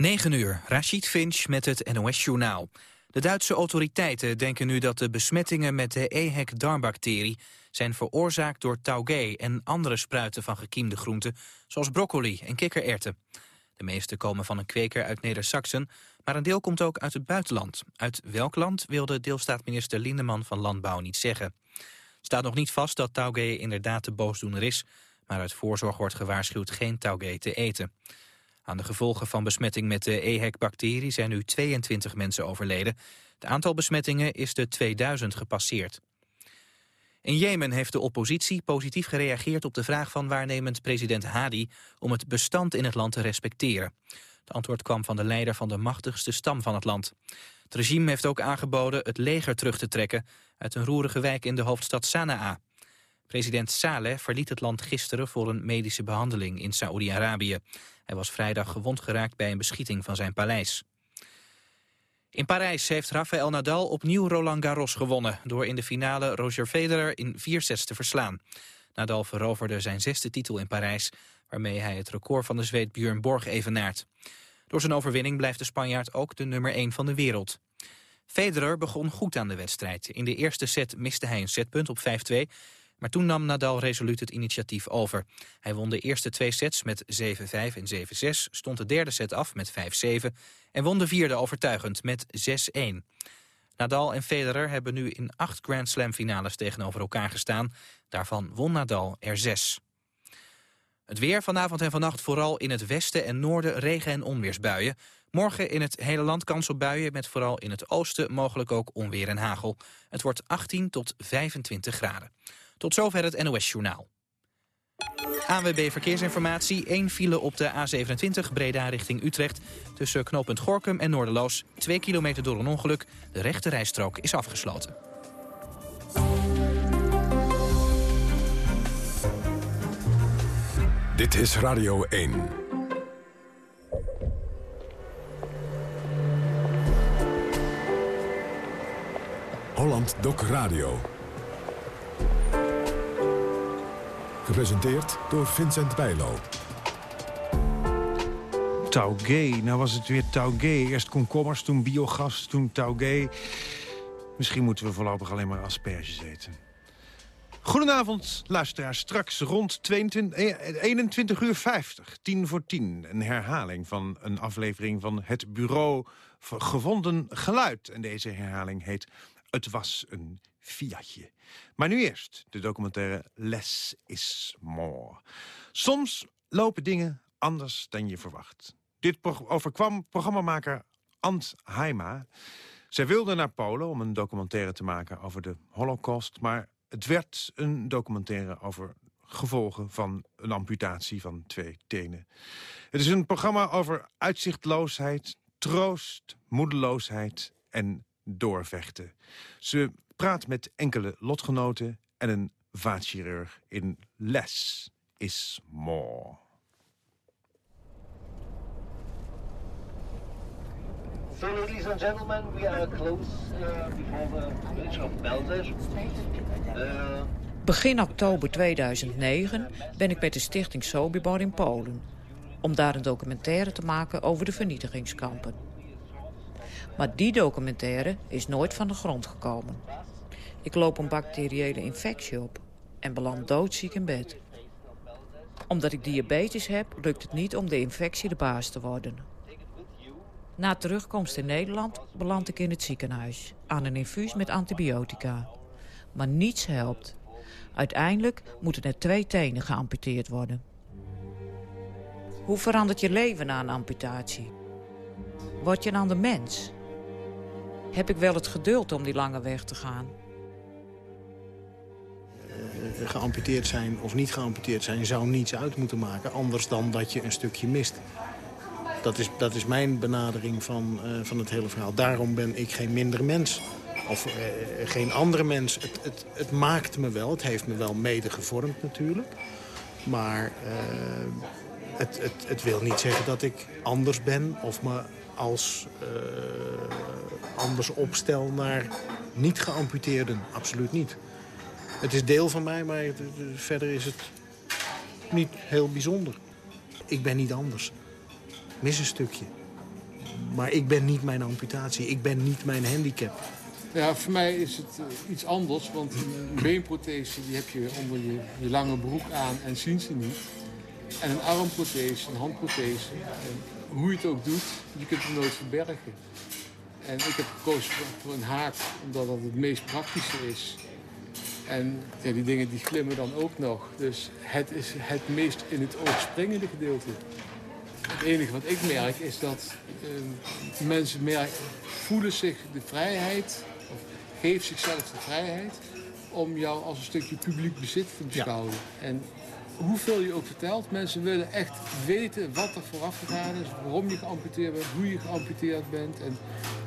9 uur, Rashid Finch met het NOS-journaal. De Duitse autoriteiten denken nu dat de besmettingen met de EHEC-darmbacterie zijn veroorzaakt door taugé en andere spruiten van gekiemde groenten, zoals broccoli en kikkererwten. De meeste komen van een kweker uit Neder-Saxen, maar een deel komt ook uit het buitenland. Uit welk land wilde deelstaatminister Lindeman van Landbouw niet zeggen. staat nog niet vast dat taugé inderdaad de boosdoener is, maar uit voorzorg wordt gewaarschuwd geen taugé te eten. Aan de gevolgen van besmetting met de EHEC-bacterie zijn nu 22 mensen overleden. Het aantal besmettingen is de 2000 gepasseerd. In Jemen heeft de oppositie positief gereageerd op de vraag van waarnemend president Hadi om het bestand in het land te respecteren. Het antwoord kwam van de leider van de machtigste stam van het land. Het regime heeft ook aangeboden het leger terug te trekken uit een roerige wijk in de hoofdstad Sanaa. President Saleh verliet het land gisteren voor een medische behandeling in Saoedi-Arabië. Hij was vrijdag gewond geraakt bij een beschieting van zijn paleis. In Parijs heeft Rafael Nadal opnieuw Roland Garros gewonnen... door in de finale Roger Federer in vier sets te verslaan. Nadal veroverde zijn zesde titel in Parijs... waarmee hij het record van de Zweed Björn Borg evenaart. Door zijn overwinning blijft de Spanjaard ook de nummer 1 van de wereld. Federer begon goed aan de wedstrijd. In de eerste set miste hij een setpunt op 5-2... Maar toen nam Nadal resoluut het initiatief over. Hij won de eerste twee sets met 7-5 en 7-6, stond de derde set af met 5-7... en won de vierde overtuigend met 6-1. Nadal en Federer hebben nu in acht Grand Slam finales tegenover elkaar gestaan. Daarvan won Nadal er zes. Het weer vanavond en vannacht vooral in het westen en noorden regen- en onweersbuien. Morgen in het hele land kans op buien met vooral in het oosten mogelijk ook onweer en hagel. Het wordt 18 tot 25 graden. Tot zover het NOS-journaal. ANWB Verkeersinformatie. 1 file op de A27 Breda richting Utrecht. Tussen knooppunt Gorkum en Noorderloos. 2 kilometer door een ongeluk. De rechte rijstrook is afgesloten. Dit is Radio 1. Holland Doc Radio. Gepresenteerd door Vincent Bijlo. Taugé, nou was het weer Taugé. Eerst komkommers, toen biogas, toen Taugé. Misschien moeten we voorlopig alleen maar asperges eten. Goedenavond, luisteraars. Straks rond 22, 21 eh, uur 50, 10 voor 10. Een herhaling van een aflevering van het Bureau Gevonden Geluid. En deze herhaling heet Het was een Fiatje. Maar nu eerst de documentaire Less is More. Soms lopen dingen anders dan je verwacht. Dit overkwam programmamaker Ant Heima. Zij wilde naar Polen om een documentaire te maken over de holocaust... maar het werd een documentaire over gevolgen van een amputatie van twee tenen. Het is een programma over uitzichtloosheid, troost, moedeloosheid en doorvechten. Ze praat met enkele lotgenoten en een vaatchirurg in Less is More. So, ladies and gentlemen, we are close uh, before the bridge of Belzer. Uh, Begin oktober 2009 ben ik met de stichting Sobibor in Polen... om daar een documentaire te maken over de vernietigingskampen. Maar die documentaire is nooit van de grond gekomen. Ik loop een bacteriële infectie op en beland doodziek in bed. Omdat ik diabetes heb, lukt het niet om de infectie de baas te worden. Na terugkomst in Nederland beland ik in het ziekenhuis... aan een infuus met antibiotica. Maar niets helpt. Uiteindelijk moeten er twee tenen geamputeerd worden. Hoe verandert je leven na een amputatie? Word je een ander mens? Heb ik wel het geduld om die lange weg te gaan? Eh, geamputeerd zijn of niet geamputeerd zijn... zou niets uit moeten maken, anders dan dat je een stukje mist. Dat is, dat is mijn benadering van, uh, van het hele verhaal. Daarom ben ik geen minder mens. Of uh, geen andere mens. Het, het, het maakt me wel, het heeft me wel mede gevormd natuurlijk. Maar het, het, het wil niet zeggen dat ik anders ben... of me als anders opstel naar niet geamputeerden. Absoluut niet. Het is deel van mij, maar verder is het niet heel bijzonder. Ik ben niet anders. Mis een stukje. maar ik ben niet mijn amputatie. Ik ben niet mijn handicap. Ja, voor mij is het eh, iets anders, want een beenprothese die heb je onder je, lange broek aan en zien ze niet. En een armprothese, een handprothese, en hoe je het ook doet, je kunt het nooit verbergen. En ik heb gekozen voor een haak, omdat dat het meest praktische is. En ja, die dingen die glimmen dan ook nog. Dus het is het meest in het oog springende gedeelte. Het enige wat ik merk is dat eh, mensen merken, voelen zich de vrijheid, of geven zichzelf de vrijheid, om jou als een stukje publiek bezit te beschouwen. En hoeveel je ook vertelt, mensen willen echt weten wat er vooraf gegaan is, waarom je geamputeerd bent, hoe je geamputeerd bent. En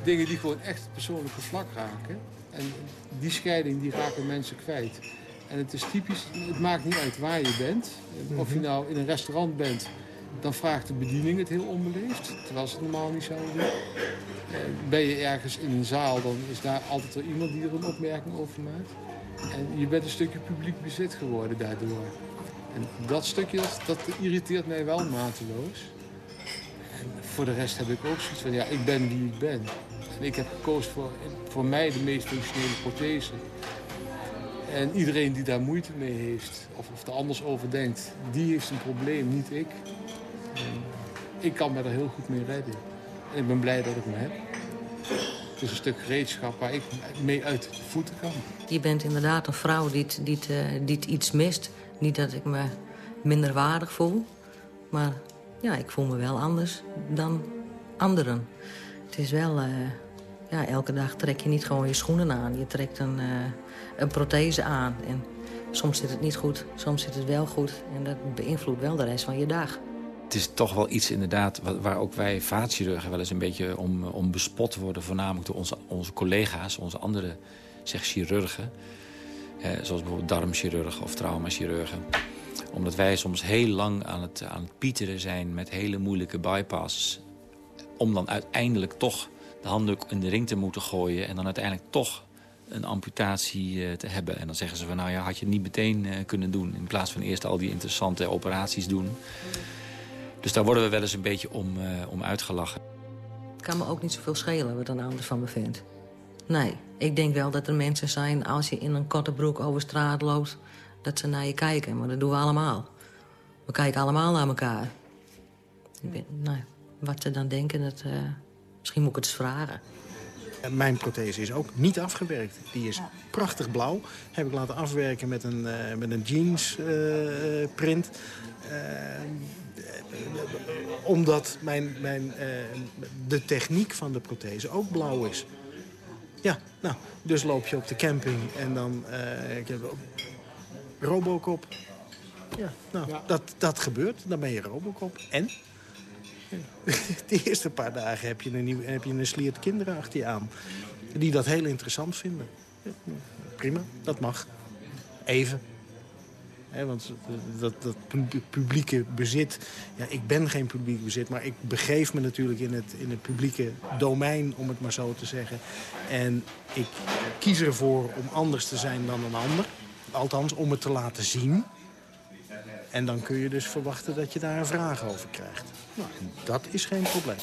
dingen die gewoon echt het persoonlijke vlak raken. En die scheiding die raken mensen kwijt. En het is typisch, het maakt niet uit waar je bent. Of je nou in een restaurant bent, dan vraagt de bediening het heel onbeleefd. Terwijl ze het normaal niet zouden doen. Eh, Ben je ergens in een zaal, dan is daar altijd wel iemand die er een opmerking over maakt. En je bent een stukje publiek bezit geworden daardoor. En dat stukje, dat, dat irriteert mij wel mateloos. En voor de rest heb ik ook zoiets van, ja, ik ben wie ik ben. Ik heb gekozen voor, voor mij de meest functionele prothese. En iedereen die daar moeite mee heeft, of, of er anders over denkt, die heeft een probleem, niet ik. En ik kan me er heel goed mee redden. En ik ben blij dat ik hem heb. Het is een stuk gereedschap waar ik mee uit de voeten kan. Je bent inderdaad een vrouw die, die, eh, die iets mist. Niet dat ik me minder waardig voel. Maar ja, ik voel me wel anders dan anderen. Het is wel... eh, ja, elke dag trek je niet gewoon je schoenen aan. Je trekt een, eh, een prothese aan. En soms zit het niet goed, soms zit het wel goed. En dat beïnvloedt wel de rest van je dag. Het is toch wel iets inderdaad wa- waar ook wij vaatchirurgen wel eens een beetje om, om bespot worden. Voornamelijk door onze, onze collega's, onze andere zeg, chirurgen. Eh, zoals bijvoorbeeld darmchirurgen of traumachirurgen. Omdat wij soms heel lang aan het, aan het pieteren zijn met hele moeilijke bypasses. Om dan uiteindelijk toch de handdoek in de ring te moeten gooien. En dan uiteindelijk toch een amputatie eh, te hebben. En dan zeggen ze van nou ja, had je het niet meteen eh, kunnen doen. In plaats van eerst al die interessante operaties doen. Dus daar worden we wel eens een beetje om, eh, om uitgelachen. Het kan me ook niet zoveel schelen wat een ander van me vindt. Nee, ik denk wel dat er mensen zijn als je in een korte broek over straat loopt... dat ze naar je kijken, maar dat doen we allemaal. We kijken allemaal naar elkaar. Ik nou, wat ze dan denken, dat, misschien moet ik het eens vragen. En Mijn prothese is ook niet afgewerkt. Die is prachtig blauw. Heb ik laten afwerken met een, eh, met een jeans eh, print. Eh, omdat mijn, mijn, eh, de techniek van de prothese ook blauw is. Ja, nou, dus loop je op de camping en dan... eh, ik heb Robocop. Ja, nou, Dat, dat gebeurt. Dan ben je Robocop. En? De eerste paar dagen heb je een, nieuw, heb je een sliert kinderen achter je aan. Die dat heel interessant vinden. Prima, dat mag. Even. Want dat, dat pu- publieke bezit... Ja, ik ben geen publiek bezit, maar ik begeef me natuurlijk in het, in het publieke domein, om het maar zo te zeggen. En ik kies ervoor om anders te zijn dan een ander. Althans, om het te laten zien. En dan kun je dus verwachten dat je daar een vraag over krijgt. Nou, en dat is geen probleem.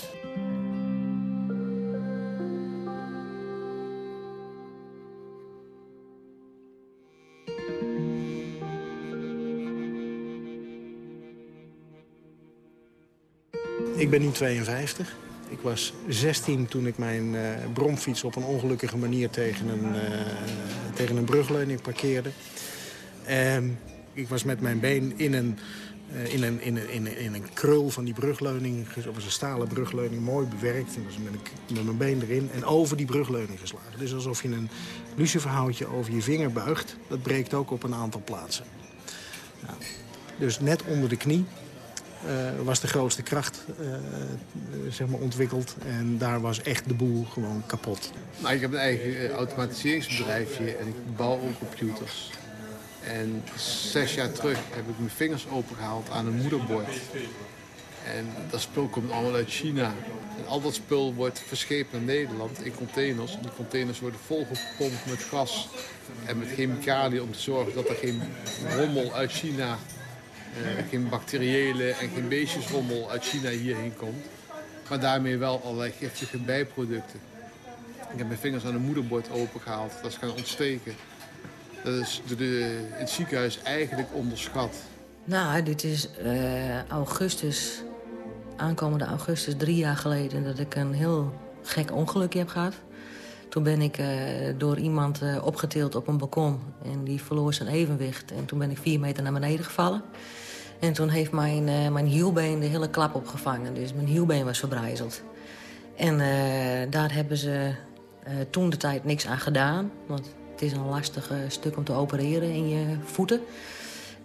Ik ben nu 52. Ik was 16 toen ik mijn eh bromfiets op een ongelukkige manier tegen een, eh, tegen een brugleuning parkeerde. Ehm, ik was met mijn been in een, in een, in een, in een, in een krul van die brugleuning. Dat was een stalen brugleuning, mooi bewerkt. En was met, een, mijn been erin en over die brugleuning geslagen. Dus alsof je een luciferhoutje over je vinger buigt. Dat breekt ook op een aantal plaatsen. Dus net onder de knie eh, was de grootste kracht eh, eh, zeg maar ontwikkeld. En daar was echt de boel gewoon kapot. Nou, ik heb een eigen eh, automatiseringsbedrijfje en ik bouw ook computers. En zes jaar terug heb ik mijn vingers opengehaald aan een moederbord. En dat spul komt allemaal uit China. En al dat spul wordt verscheept naar Nederland in containers. En die containers worden volgepompt met gas en met chemicaliën... om te zorgen dat er geen rommel uit China, eh, geen bacteriële en geen beestjesrommel uit China hierheen komt. Maar daarmee wel allerlei giftige bijproducten. Ik heb mijn vingers aan de moederbord opengehaald. Dat is gaan ontsteken. Dat is de, het ziekenhuis eigenlijk onderschat. Nou, dit is uh, augustus, aankomende augustus, drie jaar geleden... dat ik een heel gek ongelukje heb gehad. Toen ben ik uh, door iemand uh, opgetild op een balkon. En die verloor zijn evenwicht. En toen ben ik vier meter naar beneden gevallen. En toen heeft mijn, uh, mijn hielbeen de hele klap opgevangen. Dus mijn hielbeen was verbrijzeld. En daar hebben ze toen de tijd niks aan gedaan. Want het is een lastig stuk om te opereren in je voeten.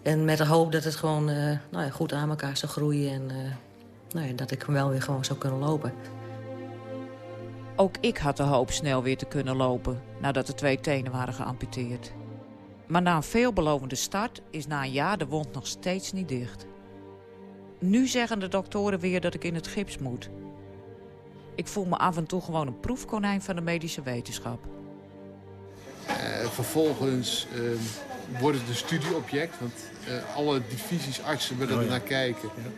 En met de hoop dat het gewoon nou ja, goed aan elkaar zou groeien. En nou ja, dat ik wel weer gewoon zou kunnen lopen. Ook ik had de hoop snel weer te kunnen lopen nadat de twee tenen waren geamputeerd. Maar na een veelbelovende start is na een jaar de wond nog steeds niet dicht. Nu zeggen de doktoren weer dat ik in het gips moet. Ik voel me af en toe gewoon een proefkonijn van de medische wetenschap. Uh, vervolgens uh, wordt het een studieobject, want uh, alle divisies artsen willen oh, er naar kijken. Ja.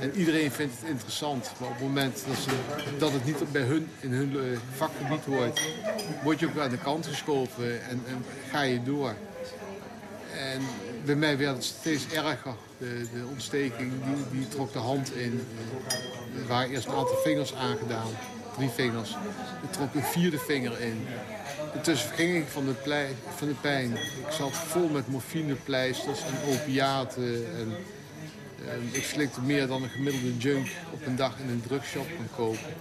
En iedereen vindt het interessant. Maar op het moment dat, ze, dat het niet bij hun, in hun eh, vakgebied wordt, word je ook aan de kant geschoven en, en ga je door. En bij mij werd het steeds erger. De, de ontsteking die, die, trok de hand in. Er waren eerst een aantal vingers aangedaan. Drie vingers. Er trok een vierde vinger in. Intussen ging ik van de, van de pijn. Ik zat vol met morfinepleisters en opiaten. En Ehm, ik slikte meer dan een gemiddelde junk op een dag in een drugshop kan kopen.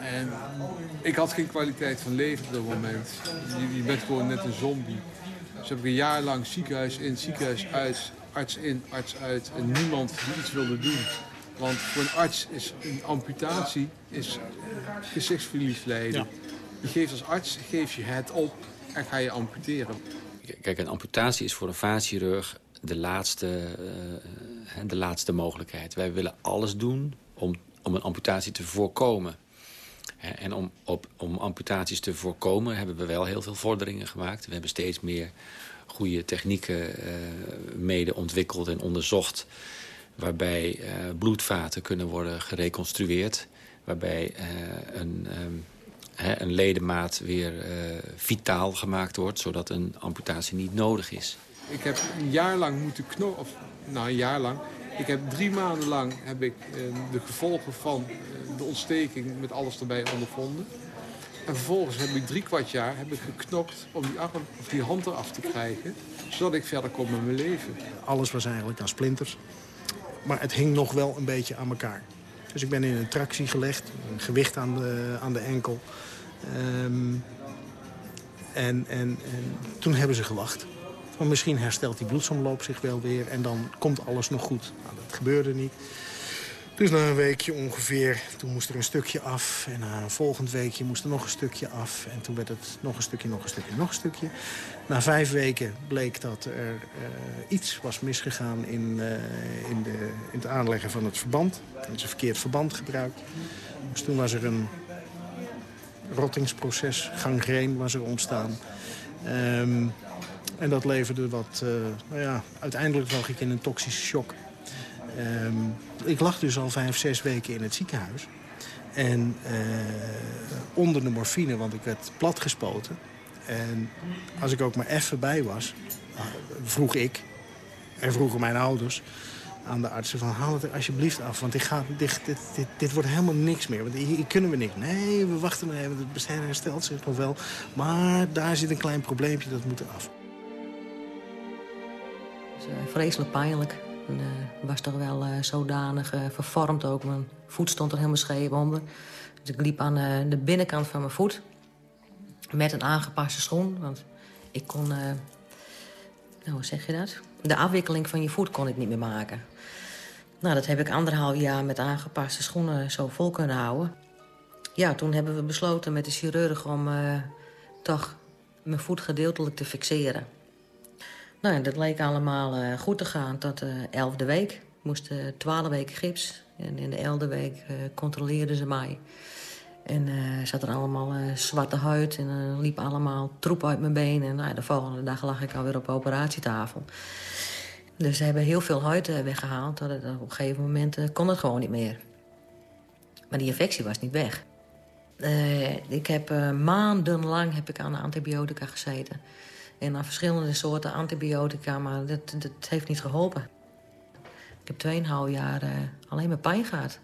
En ik had geen kwaliteit van leven op dat moment. Je, bent gewoon net een zombie. Dus heb ik een jaar lang ziekenhuis in, ziekenhuis uit, arts in, arts uit. En niemand die iets wilde doen. Want voor een arts is een amputatie is gezichtsverlies Ja. Je geeft als arts geef je het op en ga je amputeren. Kijk, een amputatie is voor een vaatchirurg de laatste, uh, de laatste mogelijkheid. Wij willen alles doen om, om een amputatie te voorkomen. En om, op, om amputaties te voorkomen hebben we wel heel veel vorderingen gemaakt. We hebben steeds meer goede technieken uh, mede ontwikkeld en onderzocht... waarbij uh, bloedvaten kunnen worden gereconstrueerd... waarbij een, um, een ledemaat weer vitaal gemaakt wordt... zodat een amputatie niet nodig is. Ik heb een jaar lang moeten knokken, of nou een jaar lang. Ik heb drie maanden lang heb ik, eh, de gevolgen van eh, de ontsteking met alles erbij ondervonden. En vervolgens heb ik drie kwart jaar heb ik geknokt om die, arm, of die hand eraf te krijgen. Zodat ik verder kon met mijn leven. Alles was eigenlijk aan splinters. Maar het hing nog wel een beetje aan elkaar. Dus ik ben in een tractie gelegd. Een gewicht aan de, aan de enkel. Um, en, en, en toen hebben ze gewacht. Maar misschien herstelt die bloedsomloop zich wel weer en dan komt alles nog goed. Nou, dat gebeurde niet. Dus na een weekje ongeveer, toen moest er een stukje af. En na een volgend weekje moest er nog een stukje af. En toen werd het nog een stukje, nog een stukje, nog een stukje. Na vijf weken bleek dat er uh, iets was misgegaan in, uh, in, de, in het aanleggen van het verband. Dat is een verkeerd verband gebruikt. Dus toen was er een rottingsproces, gangreen was er ontstaan. Um, en dat leverde wat, uh, nou ja, uiteindelijk lag ik in een toxische shock. Um, ik lag dus al vijf, zes weken in het ziekenhuis. En uh, onder de morfine, want ik werd platgespoten. En als ik ook maar even bij was, uh, vroeg ik, en vroegen mijn ouders aan de artsen van haal het er alsjeblieft af. Want dit, gaat, dit, dit, dit, dit wordt helemaal niks meer. Want hier, kunnen we niks. Nee, we wachten nog even. Het bestaan herstelt zich nog wel. Maar daar zit een klein probleempje, dat moet er af uh, vreselijk pijnlijk. En, uh, was toch wel uh, zodanig vervormd ook. Mijn voet stond er helemaal scheef onder. Dus ik liep aan de binnenkant van mijn voet. Met een aangepaste schoen. Want ik kon... nou, hoe zeg je dat? De afwikkeling van je voet kon ik niet meer maken. Nou, dat heb ik anderhalf jaar met aangepaste schoenen zo vol kunnen houden. Ja, toen hebben we besloten met de chirurg om toch mijn voet gedeeltelijk te fixeren. Nou, dat leek allemaal uh, goed te gaan tot de uh, elfde week. Ik moest uh, twaalf weken gips. En in de elfde week uh, controleerden ze mij. En zat er allemaal zwarte huid en er liep allemaal troep uit mijn benen. En nou, de volgende dag lag ik alweer op operatietafel. Dus ze hebben heel veel huid weggehaald. Dat op een gegeven moment kon het gewoon niet meer. Maar die infectie was niet weg. Uh, ik heb maandenlang heb ik aan de antibiotica gezeten. En aan verschillende soorten antibiotica, maar dat, heeft niet geholpen. Ik heb 2,5 jaar alleen maar pijn gehad.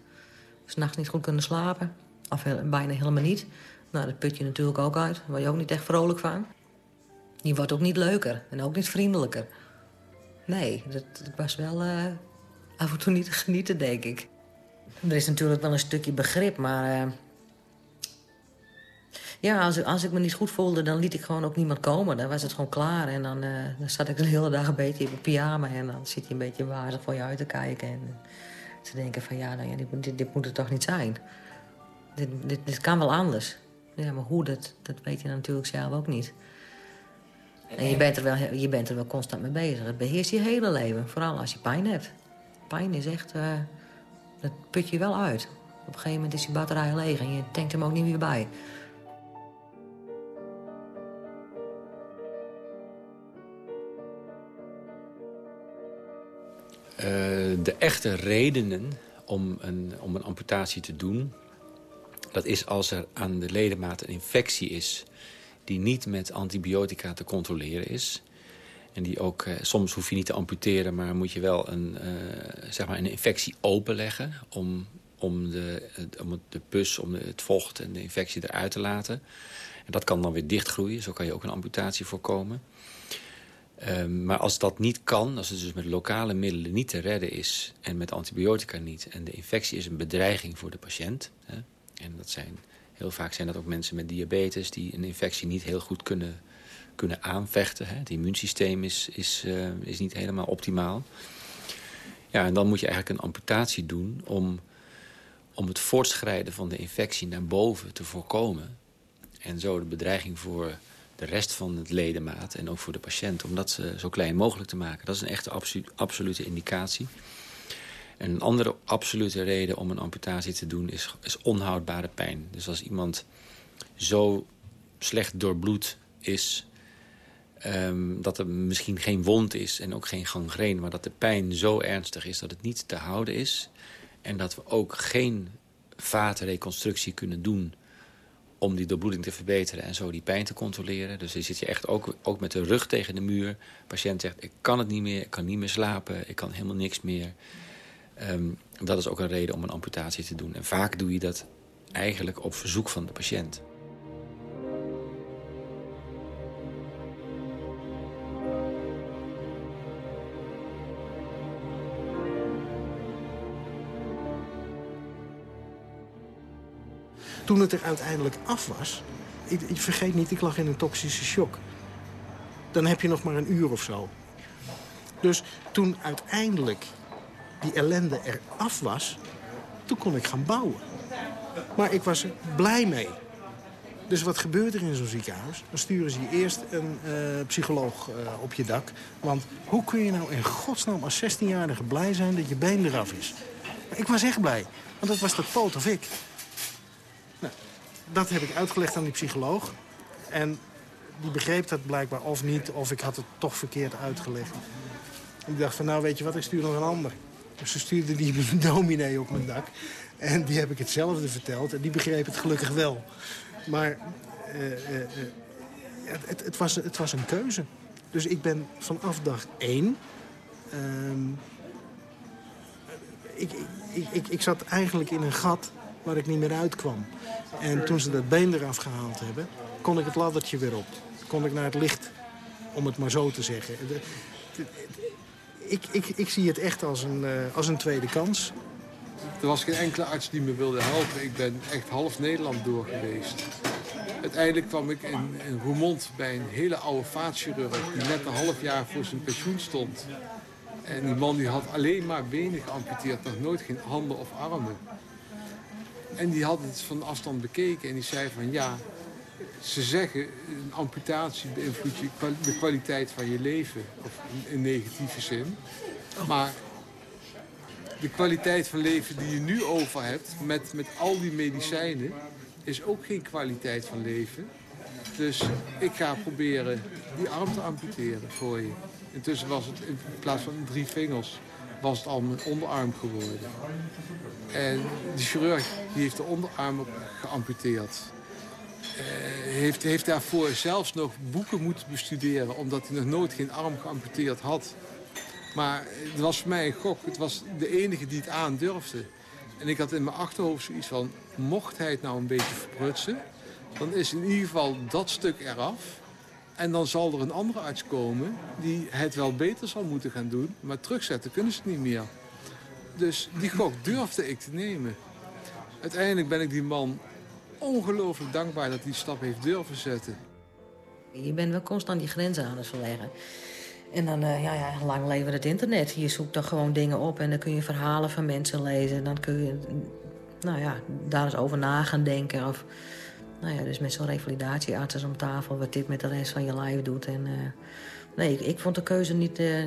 S'nachts niet goed kunnen slapen. Of bijna helemaal niet. Nou, dat put je natuurlijk ook uit. Word je ook niet echt vrolijk van. Je wordt ook niet leuker en ook niet vriendelijker. Nee, dat, was wel af en toe niet te genieten, denk ik. Er is natuurlijk wel een stukje begrip, maar... Ja, als, als ik me niet goed voelde, dan liet ik gewoon ook niemand komen. Dan was het gewoon klaar. En dan, uh, dan zat ik de hele dag een beetje in mijn pyjama. En dan zit je een beetje wazig voor je uit te kijken. En te denken van, ja, nou ja dit, dit, dit moet het toch niet zijn. Dit, dit, dit, kan wel anders. Ja, maar hoe, dat, dat weet je natuurlijk zelf ook niet. En je bent, er wel, je bent er wel constant mee bezig. Het beheerst je hele leven. Vooral als je pijn hebt. Pijn is echt... Uh, dat put je wel uit. Op een gegeven moment is je batterij leeg en je tankt hem ook niet meer bij. Uh, de echte redenen om een, om een amputatie te doen... dat is als er aan de ledemaat een infectie is... die niet met antibiotica te controleren is... En die ook, uh, soms hoef je niet te amputeren... maar moet je wel een, uh, zeg maar een infectie openleggen... om, om, de, om de pus, om het vocht en de infectie eruit te laten. En dat kan dan weer dichtgroeien. Zo kan je ook een amputatie voorkomen. Um, maar als dat niet kan, als het dus met lokale middelen niet te redden is... en met antibiotica niet, en de infectie is een bedreiging voor de patiënt... Hè, en dat zijn, heel vaak zijn dat ook mensen met diabetes... die een infectie niet heel goed kunnen, kunnen aanvechten. Hè. Het immuunsysteem is, is, uh, is niet helemaal optimaal. Ja, en dan moet je eigenlijk een amputatie doen... om, om het voortschrijden van de infectie naar boven te voorkomen... en zo de bedreiging voor de rest van het ledemaat en ook voor de patiënt... om dat zo klein mogelijk te maken. Dat is een echte absolu absolute indicatie. En een andere absolute reden om een amputatie te doen is, is onhoudbare pijn. Dus als iemand zo slecht doorbloed is... Um, dat er misschien geen wond is en ook geen gangreen... maar dat de pijn zo ernstig is dat het niet te houden is... en dat we ook geen vaatreconstructie kunnen doen om die doorbloeding te verbeteren en zo die pijn te controleren. Dus dan zit je echt ook, ook met de rug tegen de muur. De patiënt zegt, ik kan het niet meer, ik kan niet meer slapen, ik kan helemaal niks meer. Um, dat is ook een reden om een amputatie te doen. En vaak doe je dat eigenlijk op verzoek van de patiënt. Toen het er uiteindelijk af was... Ik, vergeet niet, ik lag in een toxische shock. Dan heb je nog maar een uur of zo. Dus toen uiteindelijk die ellende er af was... toen kon ik gaan bouwen. Maar ik was er blij mee. Dus wat gebeurt er in zo'n ziekenhuis? Dan sturen ze je eerst een uh, psycholoog uh, op je dak. Want hoe kun je nou in godsnaam als 16-jarige blij zijn dat je been eraf is? Ik was echt blij, want dat was dat poot of ik dat heb ik uitgelegd aan die psycholoog. En die begreep dat blijkbaar of niet, of ik had het toch verkeerd uitgelegd. Ik dacht van, nou weet je wat, ik stuur nog een ander. Dus ze stuurde die dominee op mijn dak. En die heb ik hetzelfde verteld. En die begreep het gelukkig wel. Maar uh, uh, uh, het, het, was, het was een keuze. Dus ik ben vanaf dag één... Ehm, ik, ik, ik, ik zat eigenlijk in een gat waar ik niet meer uitkwam. En toen ze dat been eraf gehaald hebben, kon ik het laddertje weer op. Kon ik naar het licht, om het maar zo te zeggen. Ik, ik, ik zie het echt als een, uh, als een tweede kans. Er was geen enkele arts die me wilde helpen. Ik ben echt half Nederland door geweest. Uiteindelijk kwam ik in, in Roermond bij een hele oude vaatchirurg... die net een half jaar voor zijn pensioen stond. En die man die had alleen maar benen geamputeerd, nog nooit geen handen of armen. En die had het van afstand bekeken en die zei van ja, ze zeggen een amputatie beïnvloedt je, de kwaliteit van je leven. Of in, negatieve zin. Maar de kwaliteit van leven die je nu over hebt met, met al die medicijnen is ook geen kwaliteit van leven. Dus ik ga proberen die arm te amputeren voor je. Intussen was het in plaats van drie vingers was het al mijn onderarm geworden. En de chirurg die heeft de onderarm geamputeerd. Uh, heeft, heeft daarvoor zelfs nog boeken moeten bestuderen... omdat hij nog nooit geen arm geamputeerd had. Maar het was voor mij een gok. Het was de enige die het aandurfde. En ik had in mijn achterhoofd zoiets van... mocht hij het nou een beetje verprutsen... dan is in ieder geval dat stuk eraf. En dan zal er een andere arts komen die het wel beter zal moeten gaan doen. Maar terugzetten kunnen ze het niet meer. Dus die gok durfde ik te nemen. Uiteindelijk ben ik die man ongelooflijk dankbaar dat hij die stap heeft durven zetten. Je bent wel constant die grenzen aan het verleggen. En dan, uh, ja, ja, lang leven het internet. Je zoekt dan gewoon dingen op en dan kun je verhalen van mensen lezen. Dan kun je, nou ja, daar eens over na gaan denken. Of, nou ja, dus met zo'n revalidatiearts om tafel... wat dit met de rest van je lijf doet. En, uh, nee, ik, vond de keuze niet, uh,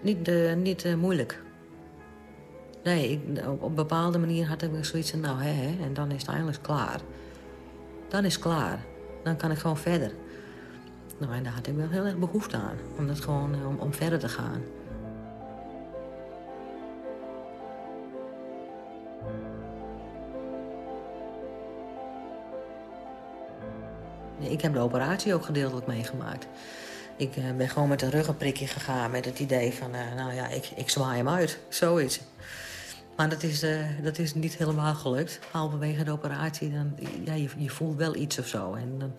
niet, niet moeilijk. Nee, ik, op, op, bepaalde manier had ik zoiets van... nou, hè, hè, en dan is het eigenlijk klaar. Dan is het klaar. Dan kan ik gewoon verder. Nou, en daar had ik wel heel erg behoefte aan. Om, dat gewoon, om, om verder te gaan. Ik heb de operatie ook gedeeltelijk meegemaakt. Ik uh, ben gewoon met een ruggenprikje gegaan met het idee van... Uh, nou ja, ik, ik zwaai hem uit, zoiets. Maar dat is, uh, dat is niet helemaal gelukt. Halverwege de operatie, dan, ja, je, je voelt wel iets of zo. En dan,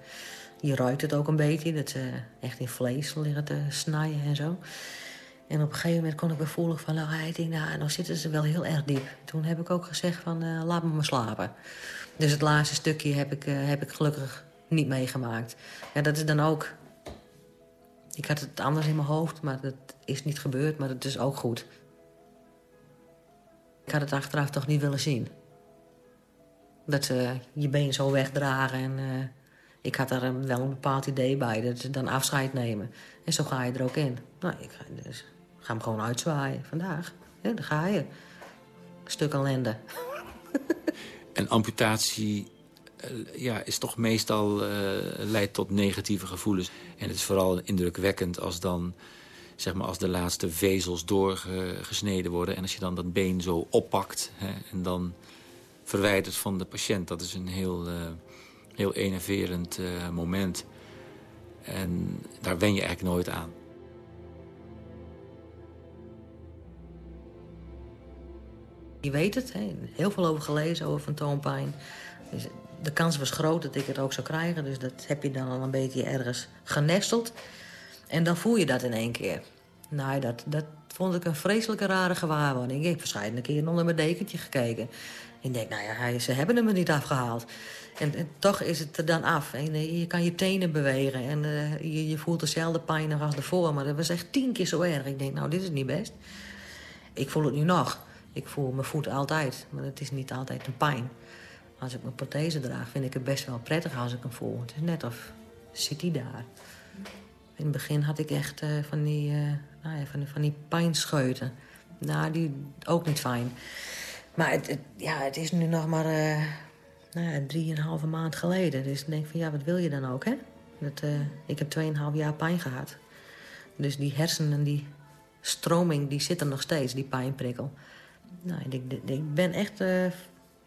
je ruikt het ook een beetje, dat ze echt in vlees liggen te snijden en zo. En op een gegeven moment kon ik me voelen van... nou, ik denk, nou, nou zitten ze wel heel erg diep. Toen heb ik ook gezegd van, laat me maar slapen. Dus het laatste stukje heb ik, heb ik gelukkig niet meegemaakt. Ja, dat is dan ook... Ik had het anders in mijn hoofd, maar dat is niet gebeurd. Maar dat is ook goed. Ik had het achteraf toch niet willen zien. Dat ze je been zo wegdragen. En, uh, ik had daar wel een bepaald idee bij. Dat ze dan afscheid nemen. En zo ga je er ook in. Nou, ik ga, dus, ga hem gewoon uitzwaaien vandaag. Ja, dan ga je. Een stuk ellende. En amputatie uh, ja, is toch meestal uh, leidt tot negatieve gevoelens. En het is vooral indrukwekkend als dan zeg maar, als de laatste vezels doorgesneden worden... en als je dan dat been zo oppakt hè, en dan verwijdert van de patiënt. Dat is een heel, uh, heel enerverend moment. En daar wen je eigenlijk nooit aan. Je weet het, hè? heel veel over gelezen over fantoompijn. Dus de kans was groot dat ik het ook zou krijgen. Dus dat heb je dan al een beetje ergens genesteld. En dan voel je dat in één keer. Nou, dat, dat vond ik een vreselijke rare gewaarwording. Ik heb verschillende keren onder mijn dekentje gekeken. Ik denk, nou ja, ze hebben hem er niet afgehaald. En, en toch is het er dan af. En uh, je kan je tenen bewegen. En uh, je, je, voelt dezelfde pijn als ervoor. Maar dat was echt tien keer zo erg. Ik denk, nou, dit is niet best. Ik voel het nu nog. Ik voel mijn voet altijd. Maar het is niet altijd een pijn. Als ik mijn prothese draag, vind ik het best wel prettig als ik hem voel. Het is net of zit hij daar. In het begin had ik echt uh, van, die, uh, nou ja, van, van die pijnscheuten. Nou, die ook niet fijn. Maar het, ja, het is nu nog maar uh, nou ja, drieënhalve maand geleden. Dus ik denk van, ja, wat wil je dan ook, hè? Dat, ik heb tweeënhalf jaar pijn gehad. Dus die hersenen, die stroming, die zit er nog steeds, die pijnprikkel. Nou, ik, ik ben echt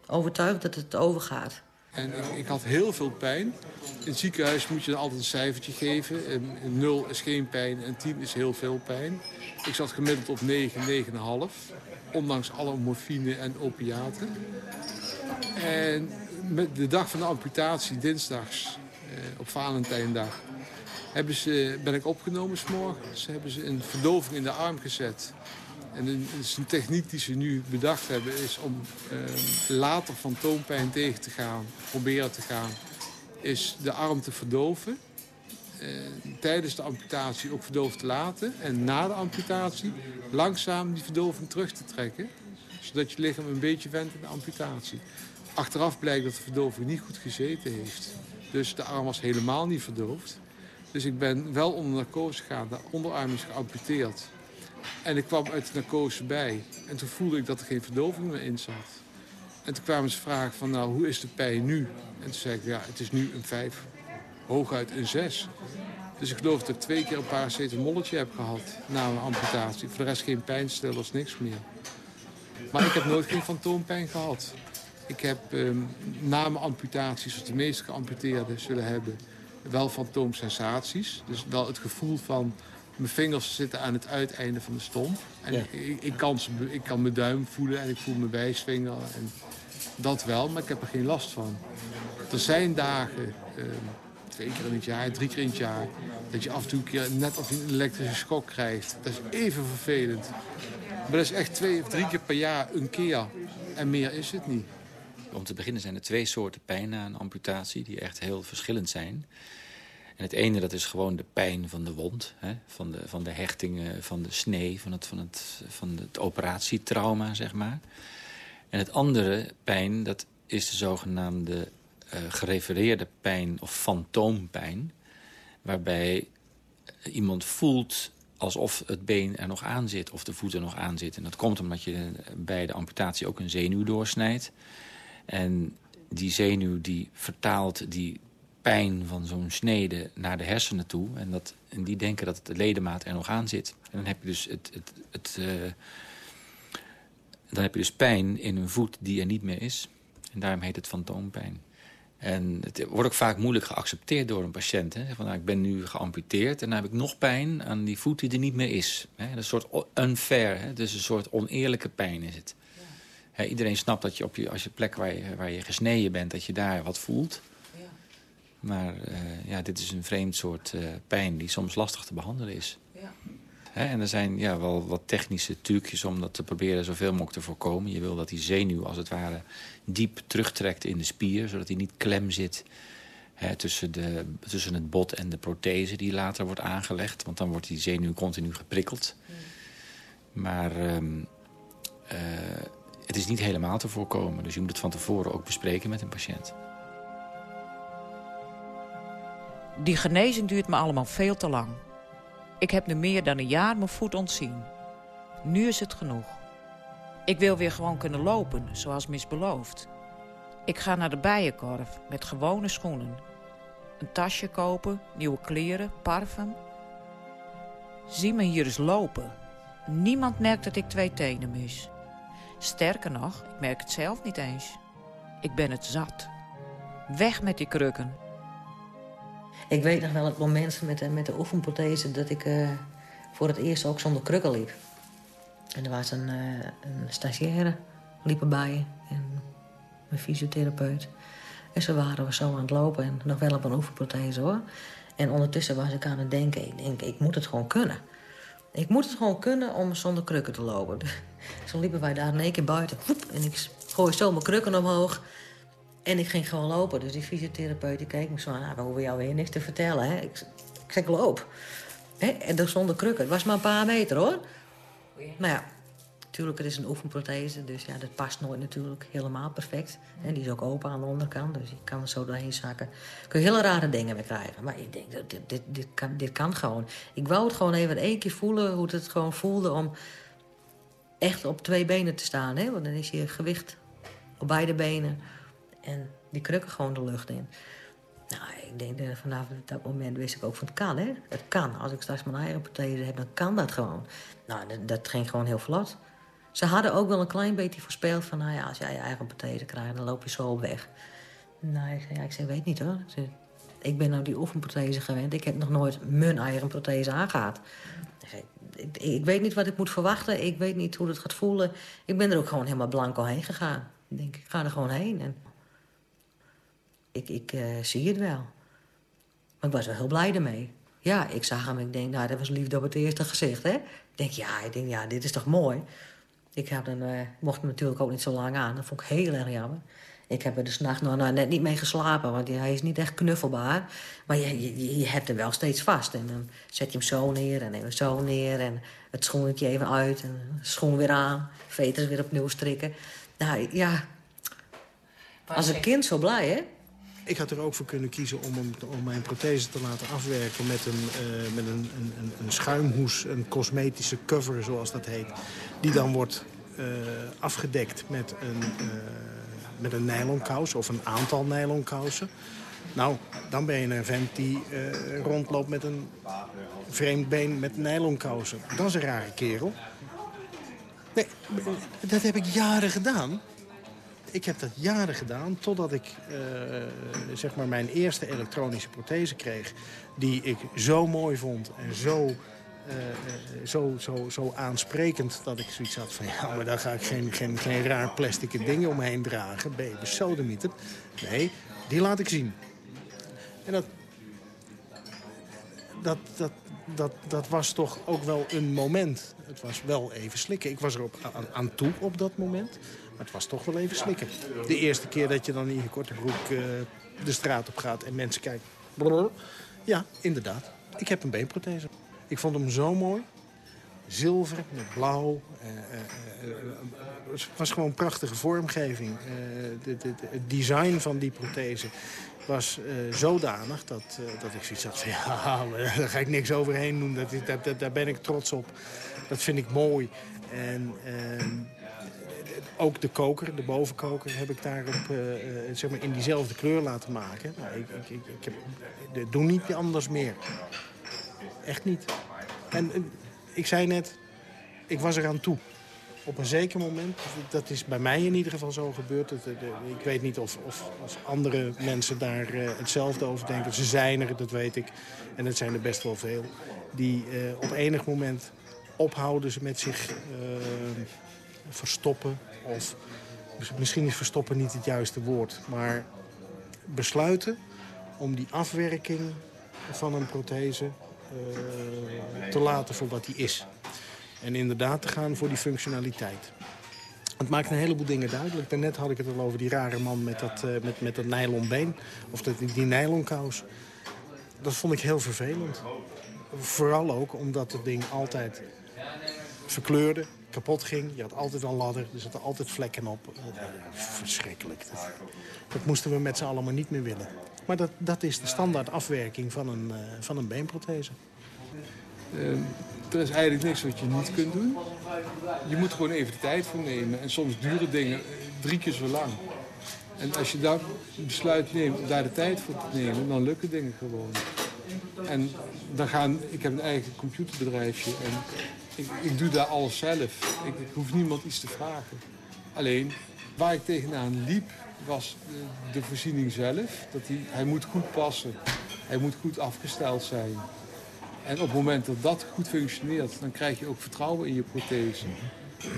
overtuigd dat het overgaat. En ik, had heel veel pijn. In het ziekenhuis moet je altijd een cijfertje geven. 0 is geen pijn en 10 is heel veel pijn. Ik zat gemiddeld op 9, 9,5. Ondanks alle morfine en opiaten. En met de dag van de amputatie, dinsdags, eh, op Valentijndag... Hebben ze, ben ik opgenomen s'morgens. Hebben ze een verdoving in de arm gezet. En is een techniek die ze nu bedacht hebben... is om uh, later fantoompijn tegen te gaan, proberen te gaan... is de arm te verdoven. Uh, tijdens de amputatie ook verdoofd te laten. En na de amputatie langzaam die verdoving terug te trekken. Zodat je lichaam een beetje went aan de amputatie. Achteraf blijkt dat de verdoving niet goed gezeten heeft. Dus de arm was helemaal niet verdoofd. Dus ik ben wel onder narcose gegaan. De onderarm is geamputeerd. En ik kwam uit de narcose bij. En toen voelde ik dat er geen verdoving meer in zat. En toen kwamen ze vragen van, nou, hoe is de pijn nu? En toen zei ik, ja, het is nu een vijf, hooguit een zes. Dus ik geloof dat ik twee keer een paracetamolletje heb gehad na mijn amputatie. Voor de rest geen pijnstillers, niks meer. Maar ik heb nooit geen fantoompijn gehad. Ik heb ehm, na mijn amputatie, zoals de meeste geamputeerden zullen hebben... wel fantoomsensaties. Dus wel het gevoel van mijn vingers zitten aan het uiteinde van de stomp. En ik, ik, kan ik kan mijn duim voelen en ik voel mijn wijsvinger. En dat wel, maar ik heb er geen last van. Er zijn dagen, ehm, twee keer in het jaar, drie keer in het jaar... dat je af en toe een keer net of je een elektrische schok krijgt. Dat is even vervelend. Maar dat is echt twee of drie keer per jaar een keer. En meer is het niet. Om te beginnen zijn er twee soorten pijn na een amputatie... die echt heel verschillend zijn. En het ene dat is gewoon de pijn van de wond. Hè? Van, de, van de hechtingen, van de snee, van het, van, het, van het operatietrauma, zeg maar. En het andere pijn, dat is de zogenaamde uh, gerefereerde pijn of fantoompijn. Waarbij iemand voelt alsof het been er nog aan zit of de voet er nog aan zit. En dat komt omdat je bij de amputatie ook een zenuw doorsnijdt. En die zenuw die vertaalt die pijn van zo'n snede naar de hersenen toe. En, dat, en die denken dat het ledemaat er nog aan zit. En dan heb je dus, het, het, het uh, dan heb je dus pijn in een voet die er niet meer is. En daarom heet het fantoompijn. En het wordt ook vaak moeilijk geaccepteerd door een patiënt. Hè? Van, nou, ik ben nu geamputeerd en dan heb ik nog pijn aan die voet die er niet meer is. Hè? Een soort unfair, hè? dus een soort oneerlijke pijn is het. Ja. iedereen snapt dat je op je, als je plek waar je, waar je gesneden bent, dat je daar wat voelt. Maar uh, ja, dit is een vreemd soort uh, pijn die soms lastig te behandelen is. Ja. en er zijn ja, wel wat technische trucjes om dat te proberen zoveel mogelijk te voorkomen. Je wil dat die zenuw als het ware diep terugtrekt in de spier... zodat hij niet klem zit hè, tussen, de, tussen het bot en de prothese die later wordt aangelegd. Want dan wordt die zenuw continu geprikkeld. Maar um, uh, het is niet helemaal te voorkomen. Dus je moet het van tevoren ook bespreken met een patiënt. Die genezing duurt me allemaal veel te lang. Ik heb nu meer dan een jaar mijn voet ontzien. Nu is het genoeg. Ik wil weer gewoon kunnen lopen, zoals misbeloofd. Ik ga naar de bijenkorf met gewone schoenen. Een tasje kopen, nieuwe kleren, parfum. Zie me hier eens lopen. Niemand merkt dat ik twee tenen mis. Sterker nog, ik merk het zelf niet eens. Ik ben het zat. Weg met die krukken. Ik weet nog wel het moment met de, met de oefenprothese... dat ik uh, voor het eerst ook zonder krukken liep. En er was een, uh, een stagiaire, liep erbij. En een fysiotherapeut. En ze waren we zo aan het lopen en nog wel op een oefenprothese hoor. En ondertussen was ik aan het denken, ik denk, ik moet het gewoon kunnen. Ik moet het gewoon kunnen om zonder krukken te lopen. zo liepen wij daar in één keer buiten. En ik gooi zo mijn krukken omhoog. En ik ging gewoon lopen. Dus die fysiotherapeut die keek me zo aan. Nou, we hoeven jou weer niks te vertellen. Hè? Ik, ik zeg, loop. Hè? En dan zonder krukken. Het was maar een paar meter hoor. Maar ja, natuurlijk, het is een oefenprothese. Dus ja, dat past nooit natuurlijk helemaal perfect. En die is ook open aan de onderkant. Dus je kan er zo doorheen zakken. Kun je hele rare dingen mee krijgen. Maar ik denk, dit, dit, dit, kan, dit kan gewoon. Ik wou het gewoon even één keer voelen hoe het gewoon voelde om echt op twee benen te staan. Hè? Want dan is je gewicht op beide benen. En die krukken gewoon de lucht in. Nou, ik denk dat vanaf dat moment wist ik ook van het kan, hè. Het kan. Als ik straks mijn eigen prothese heb, dan kan dat gewoon. Nou, dat, ging gewoon heel vlot. Ze hadden ook wel een klein beetje voorspeld van... nou ja, als jij je eigen prothese krijgt, dan loop je zo op weg. Nou, ik zei, ja, ik zei, weet niet hoor. Ik, ben nou die oefenprothese gewend. Ik heb nog nooit mijn eigen prothese aangehad. Ik, ik, ik, weet niet wat ik moet verwachten. Ik weet niet hoe het gaat voelen. Ik ben er ook gewoon helemaal blanco heen gegaan. Ik denk, ik ga er gewoon heen. En ik, ik uh, zie het wel. Maar ik was wel heel blij ermee. Ja, ik zag hem en ik denk, nou, dat was liefde op het eerste gezicht, hè? Ik denk, ja, ik denk, ja, dit is toch mooi? Ik heb dan, uh, mocht hem natuurlijk ook niet zo lang aan. Dat vond ik heel erg jammer. Ik heb er de nacht nog nou, net niet mee geslapen, want hij is niet echt knuffelbaar. Maar je, je, je, hebt hem wel steeds vast. En dan zet je hem zo neer en neem hem zo neer. En het schoenetje even uit en schoen weer aan. Veters weer opnieuw strikken. Nou ja, als een kind zo blij, hè? Ik had er ook voor kunnen kiezen om, om mijn prothese te laten afwerken met, een, uh, met een, een, een schuimhoes, een cosmetische cover zoals dat heet. Die dan wordt uh, afgedekt met een, uh, met een nylonkous of een aantal nylonkousen. Nou, dan ben je een vent die rondloopt met een vreemd been met nylonkousen. Dat is een rare kerel. Nee, dat heb ik jaren gedaan. Ik heb dat jaren gedaan totdat ik uh, zeg maar mijn eerste elektronische prothese kreeg. Die ik zo mooi vond en zo, uh, zo, zo, zo aansprekend dat ik zoiets had van... ja, maar daar ga ik geen, geen, geen raar plastic dingen omheen dragen. Ben je besodemieter? Nee, die laat ik zien. En dat, dat, dat, dat, dat was toch ook wel een moment. Het was wel even slikken. Ik was er op, aan, aan toe op dat moment. Maar het was toch wel even slikken. De eerste keer dat je dan in je korte broek uh, de straat op gaat en mensen kijken. Ja, inderdaad. Ik heb een beenprothese. Ik vond hem zo mooi. Zilver met blauw. Uh, uh, het was gewoon prachtige vormgeving. Het design van die prothese was zodanig dat, dat ik zoiets had van... ja, daar ga ik niks overheen doen. Dat, dat, daar ben ik trots op. Dat vind ik mooi. En uh, ook de koker, de bovenkoker, heb ik daarop zeg maar in diezelfde kleur laten maken. Nou, ik, ik, ik, ik heb, doe niet anders meer. Echt niet. En ik zei net, ik was eraan toe op een zeker moment, dat is bij mij in ieder geval zo gebeurd. ik weet niet of, of, of andere mensen daar uh, hetzelfde over denken. Ze zijn er, dat weet ik. En het zijn er best wel veel. Die uh, op enig moment ophouden ze met zich uh, verstoppen. Of misschien is verstoppen niet het juiste woord. Maar besluiten om die afwerking van een prothese te laten voor wat die is. En inderdaad te gaan voor die functionaliteit. Het maakt een heleboel dingen duidelijk. Daarnet had ik het al over die rare man met dat, uh, met, met dat nylonbeen. Of dat, die nylonkous. Dat vond ik heel vervelend. Vooral ook omdat het ding altijd verkleurde, kapot ging. Je had altijd een ladder, er zaten altijd vlekken op. verschrikkelijk. Dat, dat, moesten we met z'n allen niet meer willen. Maar dat, dat is de standaard afwerking van een, uh, van een beenprothese. Uh, er is eigenlijk niks wat je niet kunt doen. Je moet gewoon even de tijd voor nemen. En soms duren dingen drie keer zo lang. En als je daar besluit neemt om daar de tijd voor te nemen, dan lukken dingen gewoon. En dan gaan, ik heb een eigen computerbedrijfje en ik, ik doe daar alles zelf. Ik, hoef niemand iets te vragen. Alleen, waar ik tegenaan liep, was de, voorziening zelf. Dat hij, moet goed passen. Hij moet goed afgesteld zijn. En op het moment dat dat goed functioneert, dan krijg je ook vertrouwen in je prothese.